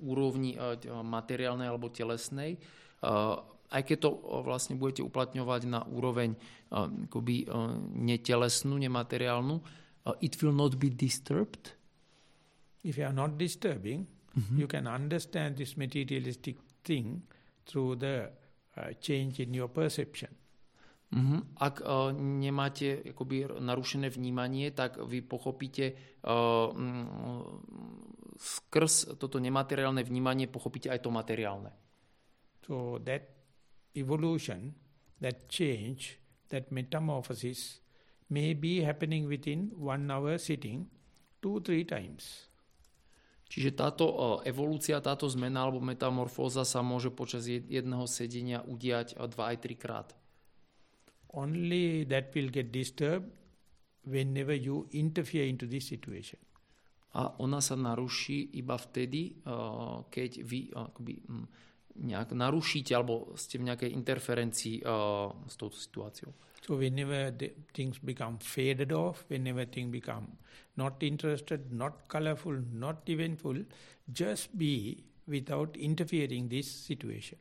úrovni materiálnej alebo telesnej, aj keď to vlastne budete uplatňovať na úroveň akoby netelesnú, nemateriálnu, it will not be disturbed. If you are not disturbing, mm-hmm. you can understand this materialistic thing through the uh, change in your perception. Mm-hmm. Ak uh, nemáte akoby narušené vnímanie, tak vy pochopíte uh, skrz toto nemateriálne vnímanie pochopíte aj to materiálne. So that evolution, that change, that metamorphosis may be happening within one hour sitting two, three times. Čiže táto evolúcia, táto zmena alebo metamorfóza sa môže počas jedného sedenia udiať dva aj trikrát only that will get disturbed whenever you interfere into this situation. A ona sa naruší iba vtedy, uh, keď vy akoby, um, nejak narušíte alebo ste v nejakej interferencii uh, s touto situáciou. So whenever the things become faded off, whenever things become not interested, not colorful, not eventful, just be without interfering this situation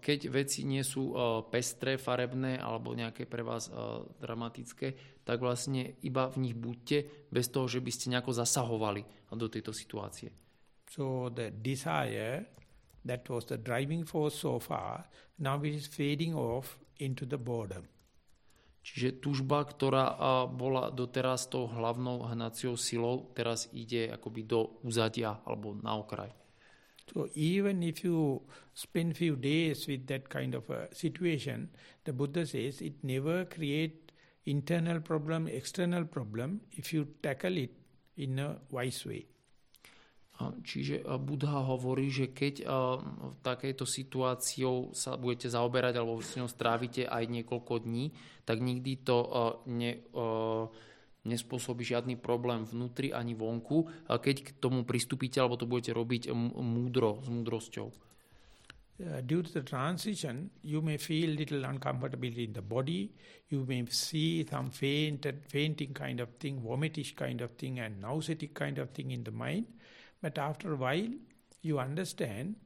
keď veci nie sú pestré, farebné alebo nejaké pre vás dramatické, tak vlastne iba v nich buďte bez toho, že by ste nejako zasahovali do tejto situácie. So the desire that was the driving force so far, now it is fading off into the boredom. Čiže túžba, ktorá bola doteraz tou hlavnou hnaciou silou, teraz ide akoby do uzadia alebo na okraj. So even if you spend few days with that kind of a situation, the Buddha says it never create internal problem, external problem if you tackle it in a wise way. Čiže Buddha hovorí, že keď v takejto situáciou sa budete zaoberať alebo s ňou strávite aj niekoľko dní, tak nikdy to ne, nespôsobí žiadny problém vnútri ani vonku, keď k tomu pristúpite alebo to budete robiť múdro, s múdrosťou. Uh, due to the transition, you may feel little uncomfortability in the body, you may see some faint, fainting kind of thing, vomitish kind of thing and nauseatic kind of thing in the mind. But after a while, you understand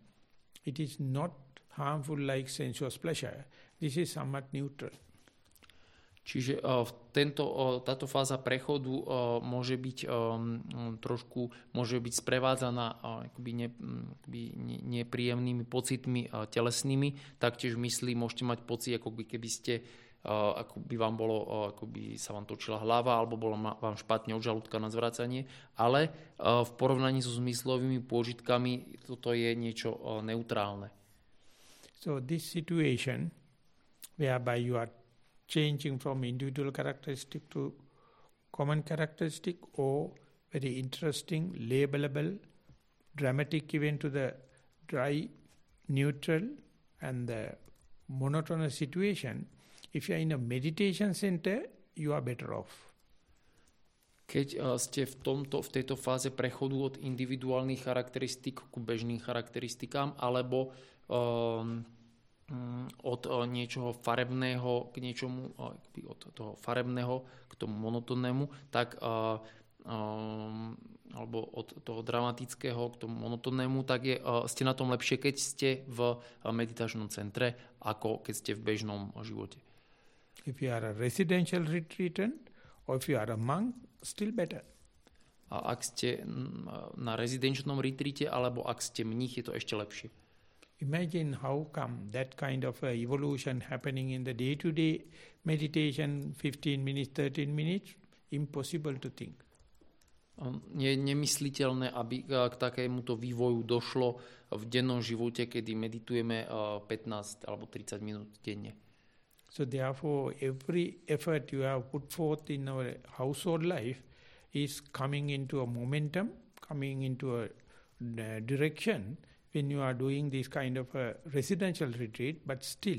it is not harmful like sensuous pleasure. This is somewhat neutral. Čiže uh, tento, uh, táto fáza prechodu uh, môže byť um, trošku môže byť sprevádzaná akoby ne, akoby nepríjemnými pocitmi telesnými, taktiež v mysli môžete mať pocit, ako by keby ste ako by vám bolo, ako by sa vám točila hlava alebo bolo vám špatne od žalúdka na zvracanie, ale v porovnaní so zmyslovými pôžitkami toto je niečo neutrálne. So this situation whereby you are changing from individual characteristic to common characteristic or very interesting, labelable, dramatic event to the dry, neutral and the monotonous situation, if you are in a meditation center, you are better off. Keď uh, ste v, tomto, v tejto fáze prechodu od individuálnych charakteristik k bežným charakteristikám, alebo um, od eh, niečoho farebného k niečomu, eh, od toho farebného k tomu monotónnemu, tak eh, alebo od toho dramatického k tomu monotónnemu, tak je, ste na tom lepšie, keď ste v meditačnom centre, ako keď ste v bežnom živote. If you are a residential retreatant or if you are a monk, still better. A ak ste na rezidenčnom retreate alebo ak ste mních, je to ešte lepšie. Imagine how come that kind of uh, evolution happening in the day-to-day -day meditation, 15 minutes, 13 minutes, impossible to think. Je nemysliteľné, aby k takémuto vývoju došlo v dennom živote, kedy meditujeme 15 alebo 30 minút denne. So therefore, every effort you have put forth in our household life is coming into a momentum, coming into a direction when you are doing this kind of a residential retreat, but still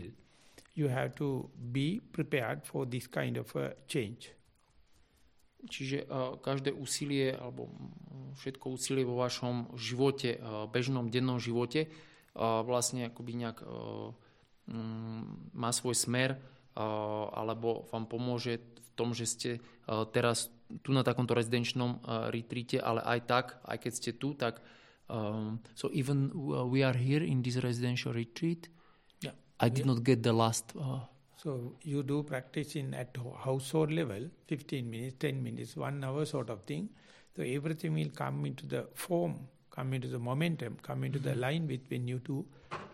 you have to be prepared for this kind of a change. Čiže uh, každé úsilie alebo všetko úsilie vo vašom živote, uh, bežnom dennom živote uh, vlastne akoby nejak uh, má svoj smer alebo vám pomôže v tom, že ste teraz tu na takomto rezidenčnom retreate, ale aj tak, aj keď ste tu, tak um, so even we are here in this residential retreat, yeah. I did yeah. not get the last uh, so you do practice in at household level, 15 minutes, 10 minutes, one hour sort of thing. So everything will come into the form, come into the momentum, come into the line with when you do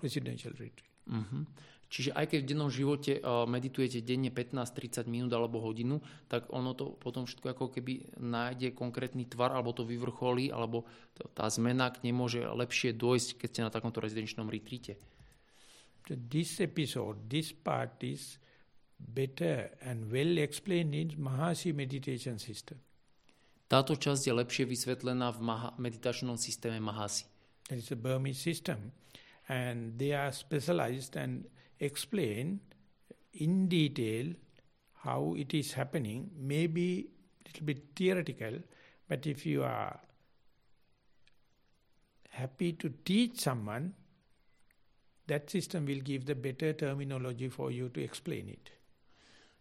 residential retreat. Mm-hmm. Čiže aj keď v dennom živote uh, meditujete denne 15-30 minút alebo hodinu, tak ono to potom všetko ako keby nájde konkrétny tvar, alebo to vyvrcholí, alebo tá zmena k nej môže lepšie dojsť, keď ste na takomto rezidenčnom retreate this episode, this part is better and well explained in Mahasi meditation system. Táto časť je lepšie vysvetlená v maha, meditačnom systéme Mahasi. That is a Burmese system. And they are specialized and explain in detail how it is happening. Maybe a little bit theoretical, but if you are happy to teach someone, that system will give the better terminology for you to explain it.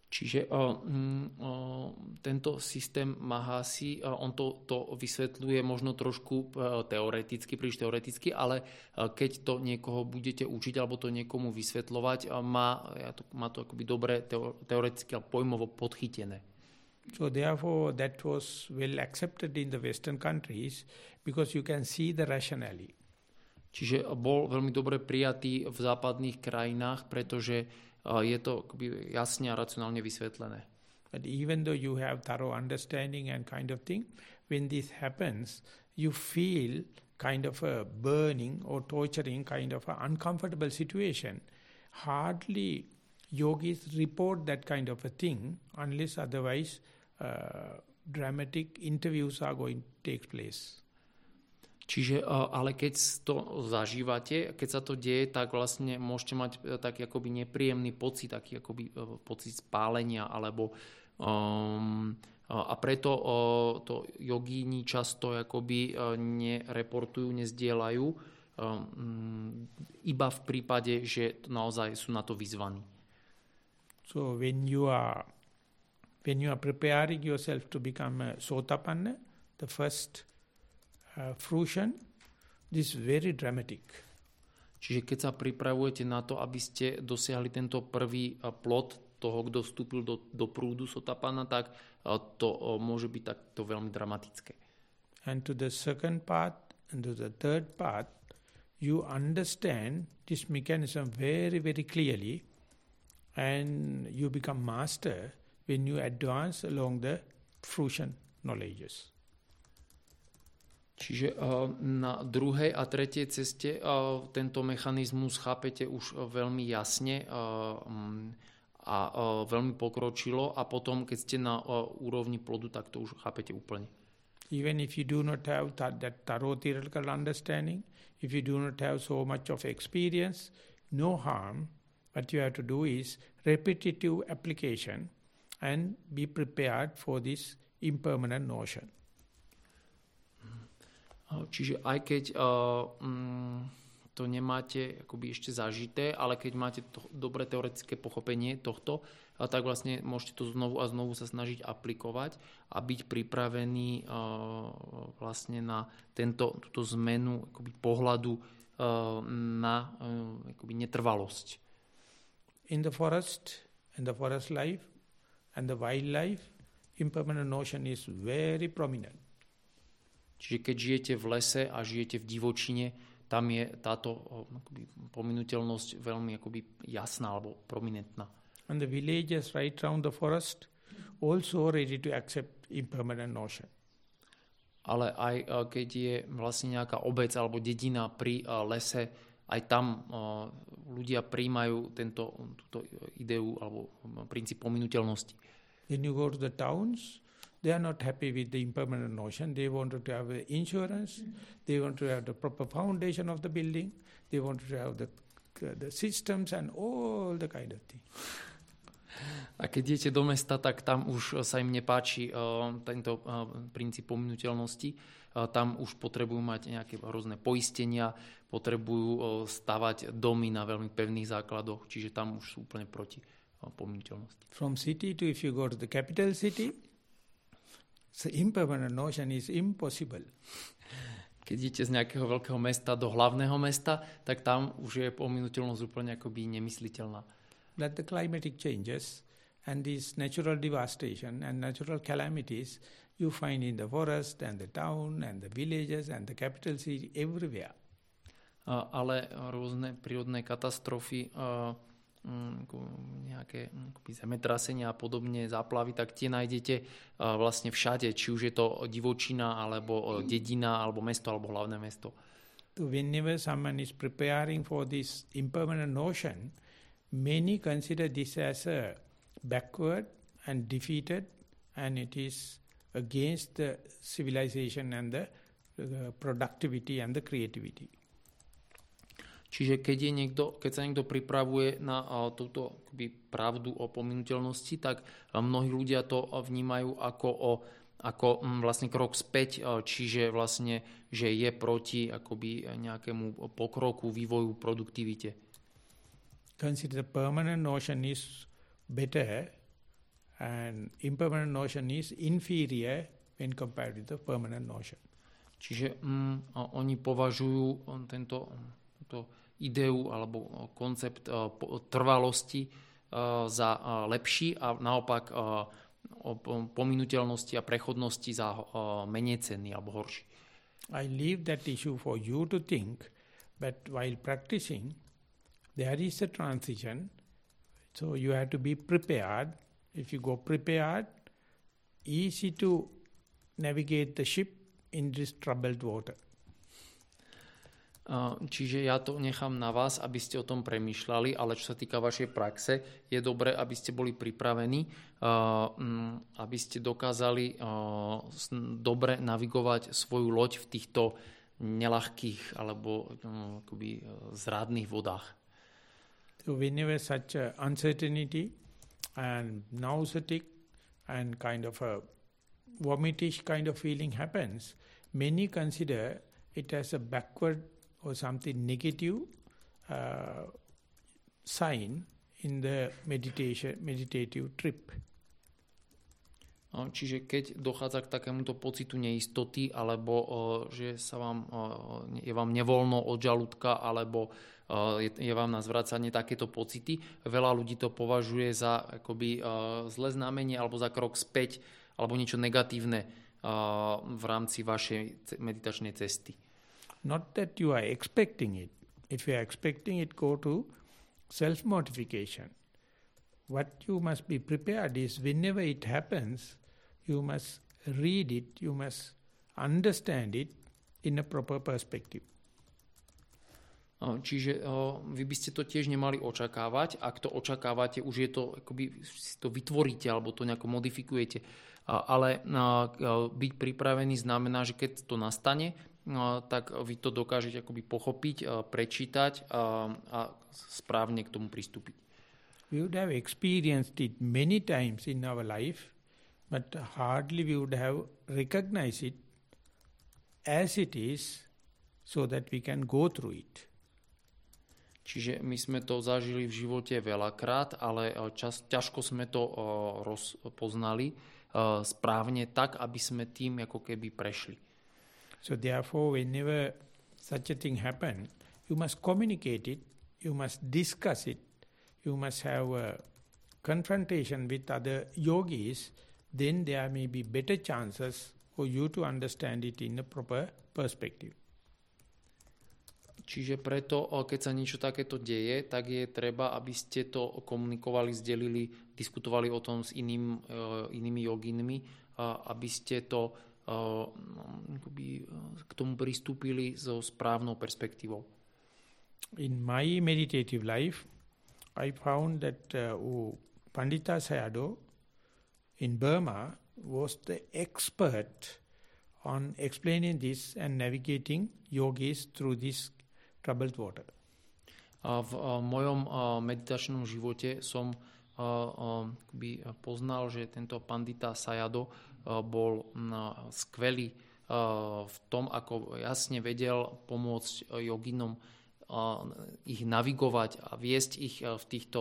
Čiže uh, uh, tento systém Mahasi, uh, on to, to vysvetľuje možno trošku teoreticky, príliš teoreticky, ale keď to niekoho budete učiť alebo to niekomu vysvetľovať, má, ja to, má to akoby dobre teo, teoreticky a pojmovo podchytené. So therefore that was well accepted in the western countries because you can see the rationality. Čiže bol veľmi dobre prijatý v západných krajinách, pretože je to jasne a racionálne vysvetlené. But even though you have thorough understanding and kind of thing, when this happens, you feel kind of a burning or torturing kind of an uncomfortable situation. Hardly yogis report that kind of a thing unless otherwise uh, dramatic interviews are going to take place. Čiže, ale keď to zažívate, keď sa to deje, tak vlastne môžete mať e, taký akoby nepríjemný pocit, taký akoby e, pocit spálenia, alebo um, a preto uh, to jogíni často akoby uh, nereportujú, nezdielajú, um, iba v prípade, že naozaj sú na to vyzvaní. So when you are when you are preparing yourself to become a sotapanna, the first fruition, this is very dramatic. Čiže keď sa pripravujete na to, aby ste dosiahli tento prvý uh, plod toho, kto vstúpil do, do prúdu Sotapana, tak uh, to uh, môže byť takto veľmi dramatické. And to the second part and to the third part, you understand this mechanism very, very clearly and you become master when you advance along the fruition knowledges. Čiže na druhej a tretej ceste tento mechanizmus chápete už veľmi jasne mm, a veľmi pokročilo a potom, keď ste na úrovni plodu, tak to už chápete úplne. Even if you do not have that, that thorough theoretical understanding, if you do not have so much of experience, no harm. What you have to do is repetitive application and be prepared for this impermanent notion. Čiže aj keď uh, um, to nemáte akoby ešte zažité, ale keď máte to dobré teoretické pochopenie tohto, uh, tak vlastne môžete to znovu a znovu sa snažiť aplikovať a byť pripravený uh, vlastne na tento, túto zmenu akoby pohľadu na akoby netrvalosť. In the forest, in the forest life and the wildlife, impermanent notion is very prominent. Čiže keď žijete v lese a žijete v divočine, tam je táto akoby, pominuteľnosť veľmi akoby jasná alebo prominentná. And the villages right around the forest, also ready to accept impermanent notion. Ale aj uh, keď je vlastne nejaká obec alebo dedina pri uh, lese, aj tam uh, ľudia príjmajú tento, túto ideu alebo princíp pominuteľnosti. When you go to the towns, they are not happy with the impermanent notion. They want to have insurance, they want to have the proper foundation of the building, they want to have the, the systems and all the kind of thing. A keď idete do mesta, tak tam už sa im nepáči uh, tento uh, princíp pominuteľnosti. Uh, tam už potrebujú mať nejaké rôzne poistenia, potrebujú stavať domy na veľmi pevných základoch, čiže tam už sú úplne proti pominuteľnosti. From city to if you go to the capital city, the impermanent notion is impossible. Keď idete z nejakého veľkého mesta do hlavného mesta, tak tam už je pominuteľnosť úplne akoby nemysliteľná. That the climatic changes and this natural devastation and natural calamities you find in the forest and the town and the villages and the capital city everywhere. Uh, ale rôzne prírodné katastrofy uh, nejaké mm, zemetrasenia a podobne, záplavy, tak tie nájdete vlastne všade, či už je to divočina, alebo dedina, alebo mesto, alebo hlavné mesto. Whenever someone is preparing for this impermanent notion, many consider this as a backward and defeated and it is against the civilization and the uh, productivity and the creativity. Čiže keď, je niekto, keď sa niekto pripravuje na túto akoby, pravdu o pominuteľnosti, tak mnohí ľudia to vnímajú ako, o, ako m, vlastne krok späť, čiže vlastne, že je proti akoby nejakému pokroku, vývoju, produktivite. Consider the permanent notion is better and impermanent notion is inferior when compared with the permanent notion. Čiže mm, oni považujú tento túto ideu alebo eh, koncept eh, trvalosti eh, za lepší a naopak pominuteľnosti a prechodnosti za menej cenný alebo horší. I leave that issue for you to think, but while practicing, there is a transition, so you have to be prepared. If you go prepared, easy to navigate the ship in this troubled water. Čiže ja to nechám na vás, aby ste o tom premýšľali, ale čo sa týka vašej praxe, je dobré, aby ste boli pripravení, mm, aby ste dokázali dobre navigovať svoju loď v týchto nelahkých alebo no, akoby e, zrádnych vodách. So whenever such a uncertainty and nauseatic and kind of a vomitish kind of feeling happens, many consider it as a backward or something negative uh, sign in the meditation, meditative trip. Čiže keď dochádza k takémuto pocitu neistoty, alebo že sa vám, je vám nevoľno od žalúdka, alebo je vám na zvracanie takéto pocity, veľa ľudí to považuje za akoby zlé znamenie alebo za krok späť alebo niečo negatívne v rámci vašej meditačnej cesty. Not that you are expecting it. If you are expecting it, go to self-mortification. What you must be prepared is whenever it happens, you must read it, you must understand it in a proper perspective. Čiže vy by ste to tiež nemali očakávať. Ak to očakávate, už je to, akoby si to vytvoríte alebo to nejako modifikujete. Ale byť pripravený znamená, že keď to nastane, tak vy to dokážete akoby pochopiť, prečítať a, a správne k tomu pristúpiť. We would have experienced it many times in our life, but hardly we would have recognized it as it is so that we can go through it. Čiže my sme to zažili v živote veľakrát, ale čas, ťažko sme to uh, rozpoznali uh, správne tak, aby sme tým ako keby prešli. So therefore, whenever such a thing happens, you must communicate it, you must discuss it, you must have a confrontation with other yogis, then there may be better chances for you to understand it in a proper perspective. Čiže preto, keď sa niečo takéto deje, tak je treba, aby ste to komunikovali, zdelili, diskutovali o tom s iným, inými joginmi, aby ste to k tomu pristúpili so správnou perspektívou. In my meditative life, I found that uh, Pandita Sayadaw in Burma was the expert on explaining this and navigating yogis through this troubled water. A v a, mojom a, meditačnom živote som a, by poznal, že tento pandita Sayado bol a, skvelý a, v tom, ako jasne vedel pomôcť joginom a, ich navigovať a viesť ich v týchto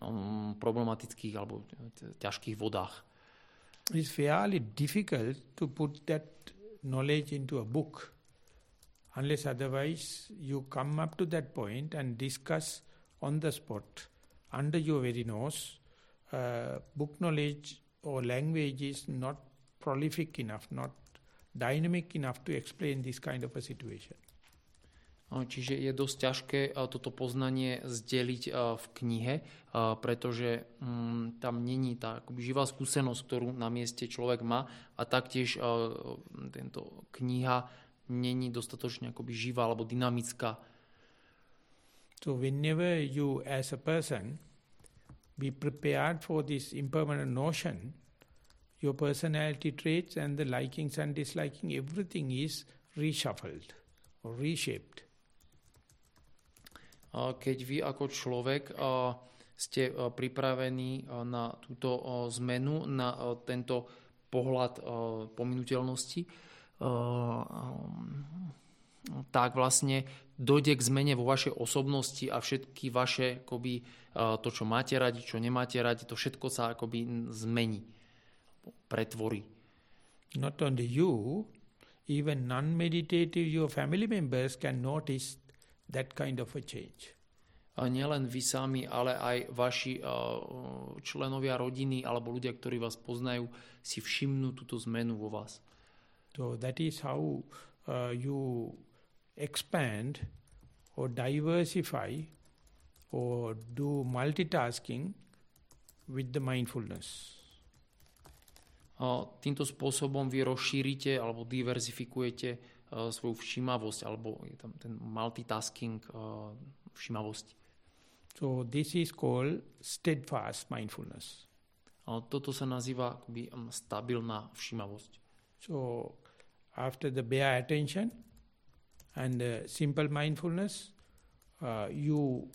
um, problematických alebo ťažkých vodách. It's fairly difficult to put that knowledge into a book unless otherwise you come up to that point and discuss on the spot under your very nose uh, book knowledge or language is not prolific enough, not dynamic enough to explain this kind of a situation. Čiže je dosť ťažké toto poznanie zdeliť v knihe, pretože mm, tam není tá živá skúsenosť, ktorú na mieste človek má a taktiež tento kniha není dostatočne akoby živá alebo dynamická. So whenever you as a person be prepared for this impermanent notion, your personality traits and the likings and disliking, everything is reshuffled or reshaped. Keď vy ako človek ste pripravení na túto zmenu, na tento pohľad pominuteľnosti, tak vlastne dojde k zmene vo vašej osobnosti a všetky vaše, akoby, to, čo máte radi, čo nemáte radi, to všetko sa akoby zmení, pretvorí. Not only you, even non-meditative, your family members can notice that kind of a change. A nielen vy sami, ale aj vaši uh, členovia rodiny alebo ľudia, ktorí vás poznajú, si všimnú túto zmenu vo vás. So that is how uh, you expand or diversify or do multitasking with the mindfulness. A týmto spôsobom vy rozšírite alebo diverzifikujete uh, svoju všímavosť, alebo je tam ten multitasking uh, všímavosti. So this is called steadfast mindfulness. A toto sa nazýva akoby um, stabilná všímavosť. So after the bare attention and the simple mindfulness, uh, you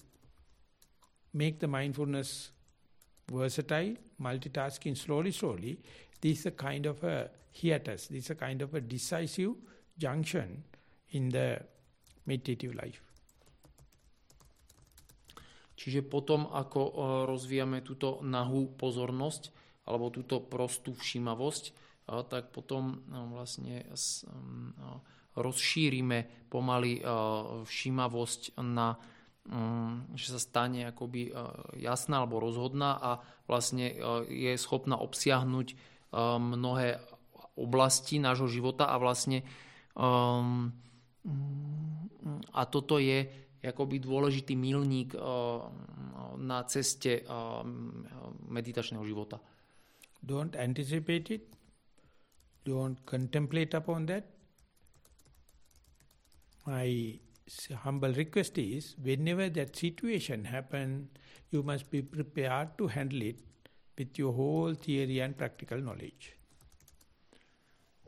make the mindfulness versatile, multitasking slowly, slowly. This is a kind of a hiatus. This is a kind of a decisive junction in the meditative life. Čiže potom, ako e, rozvíjame túto nahú pozornosť alebo túto prostú všímavosť, e, tak potom e, vlastne um, rozšírime pomaly všímavosť na že sa stane akoby jasná alebo rozhodná a vlastne je schopná obsiahnuť mnohé oblasti nášho života a vlastne Um, a toto je akoby dôležitý milník na ceste meditačného života. Don't anticipate it. Don't contemplate upon that. My humble request is, whenever that situation happen, you must be prepared to handle it with your whole theory and practical knowledge.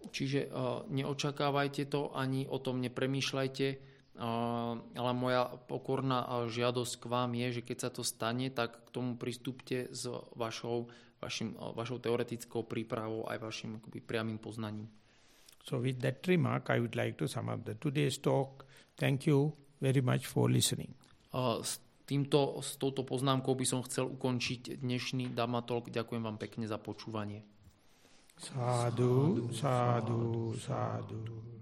Čiže uh, neočakávajte to, ani o tom nepremýšľajte, uh, ale moja pokorná uh, žiadosť k vám je, že keď sa to stane, tak k tomu pristúpte s vašou, vašim, uh, vašou teoretickou prípravou aj vašim akoby, priamým poznaním. So with that remark, I would like to sum up the today's talk. Thank you very much for listening. Uh, s, týmto, s touto poznámkou by som chcel ukončiť dnešný Dhamma Talk. Ďakujem vám pekne za počúvanie. Sadhu, sadhu, sadhu.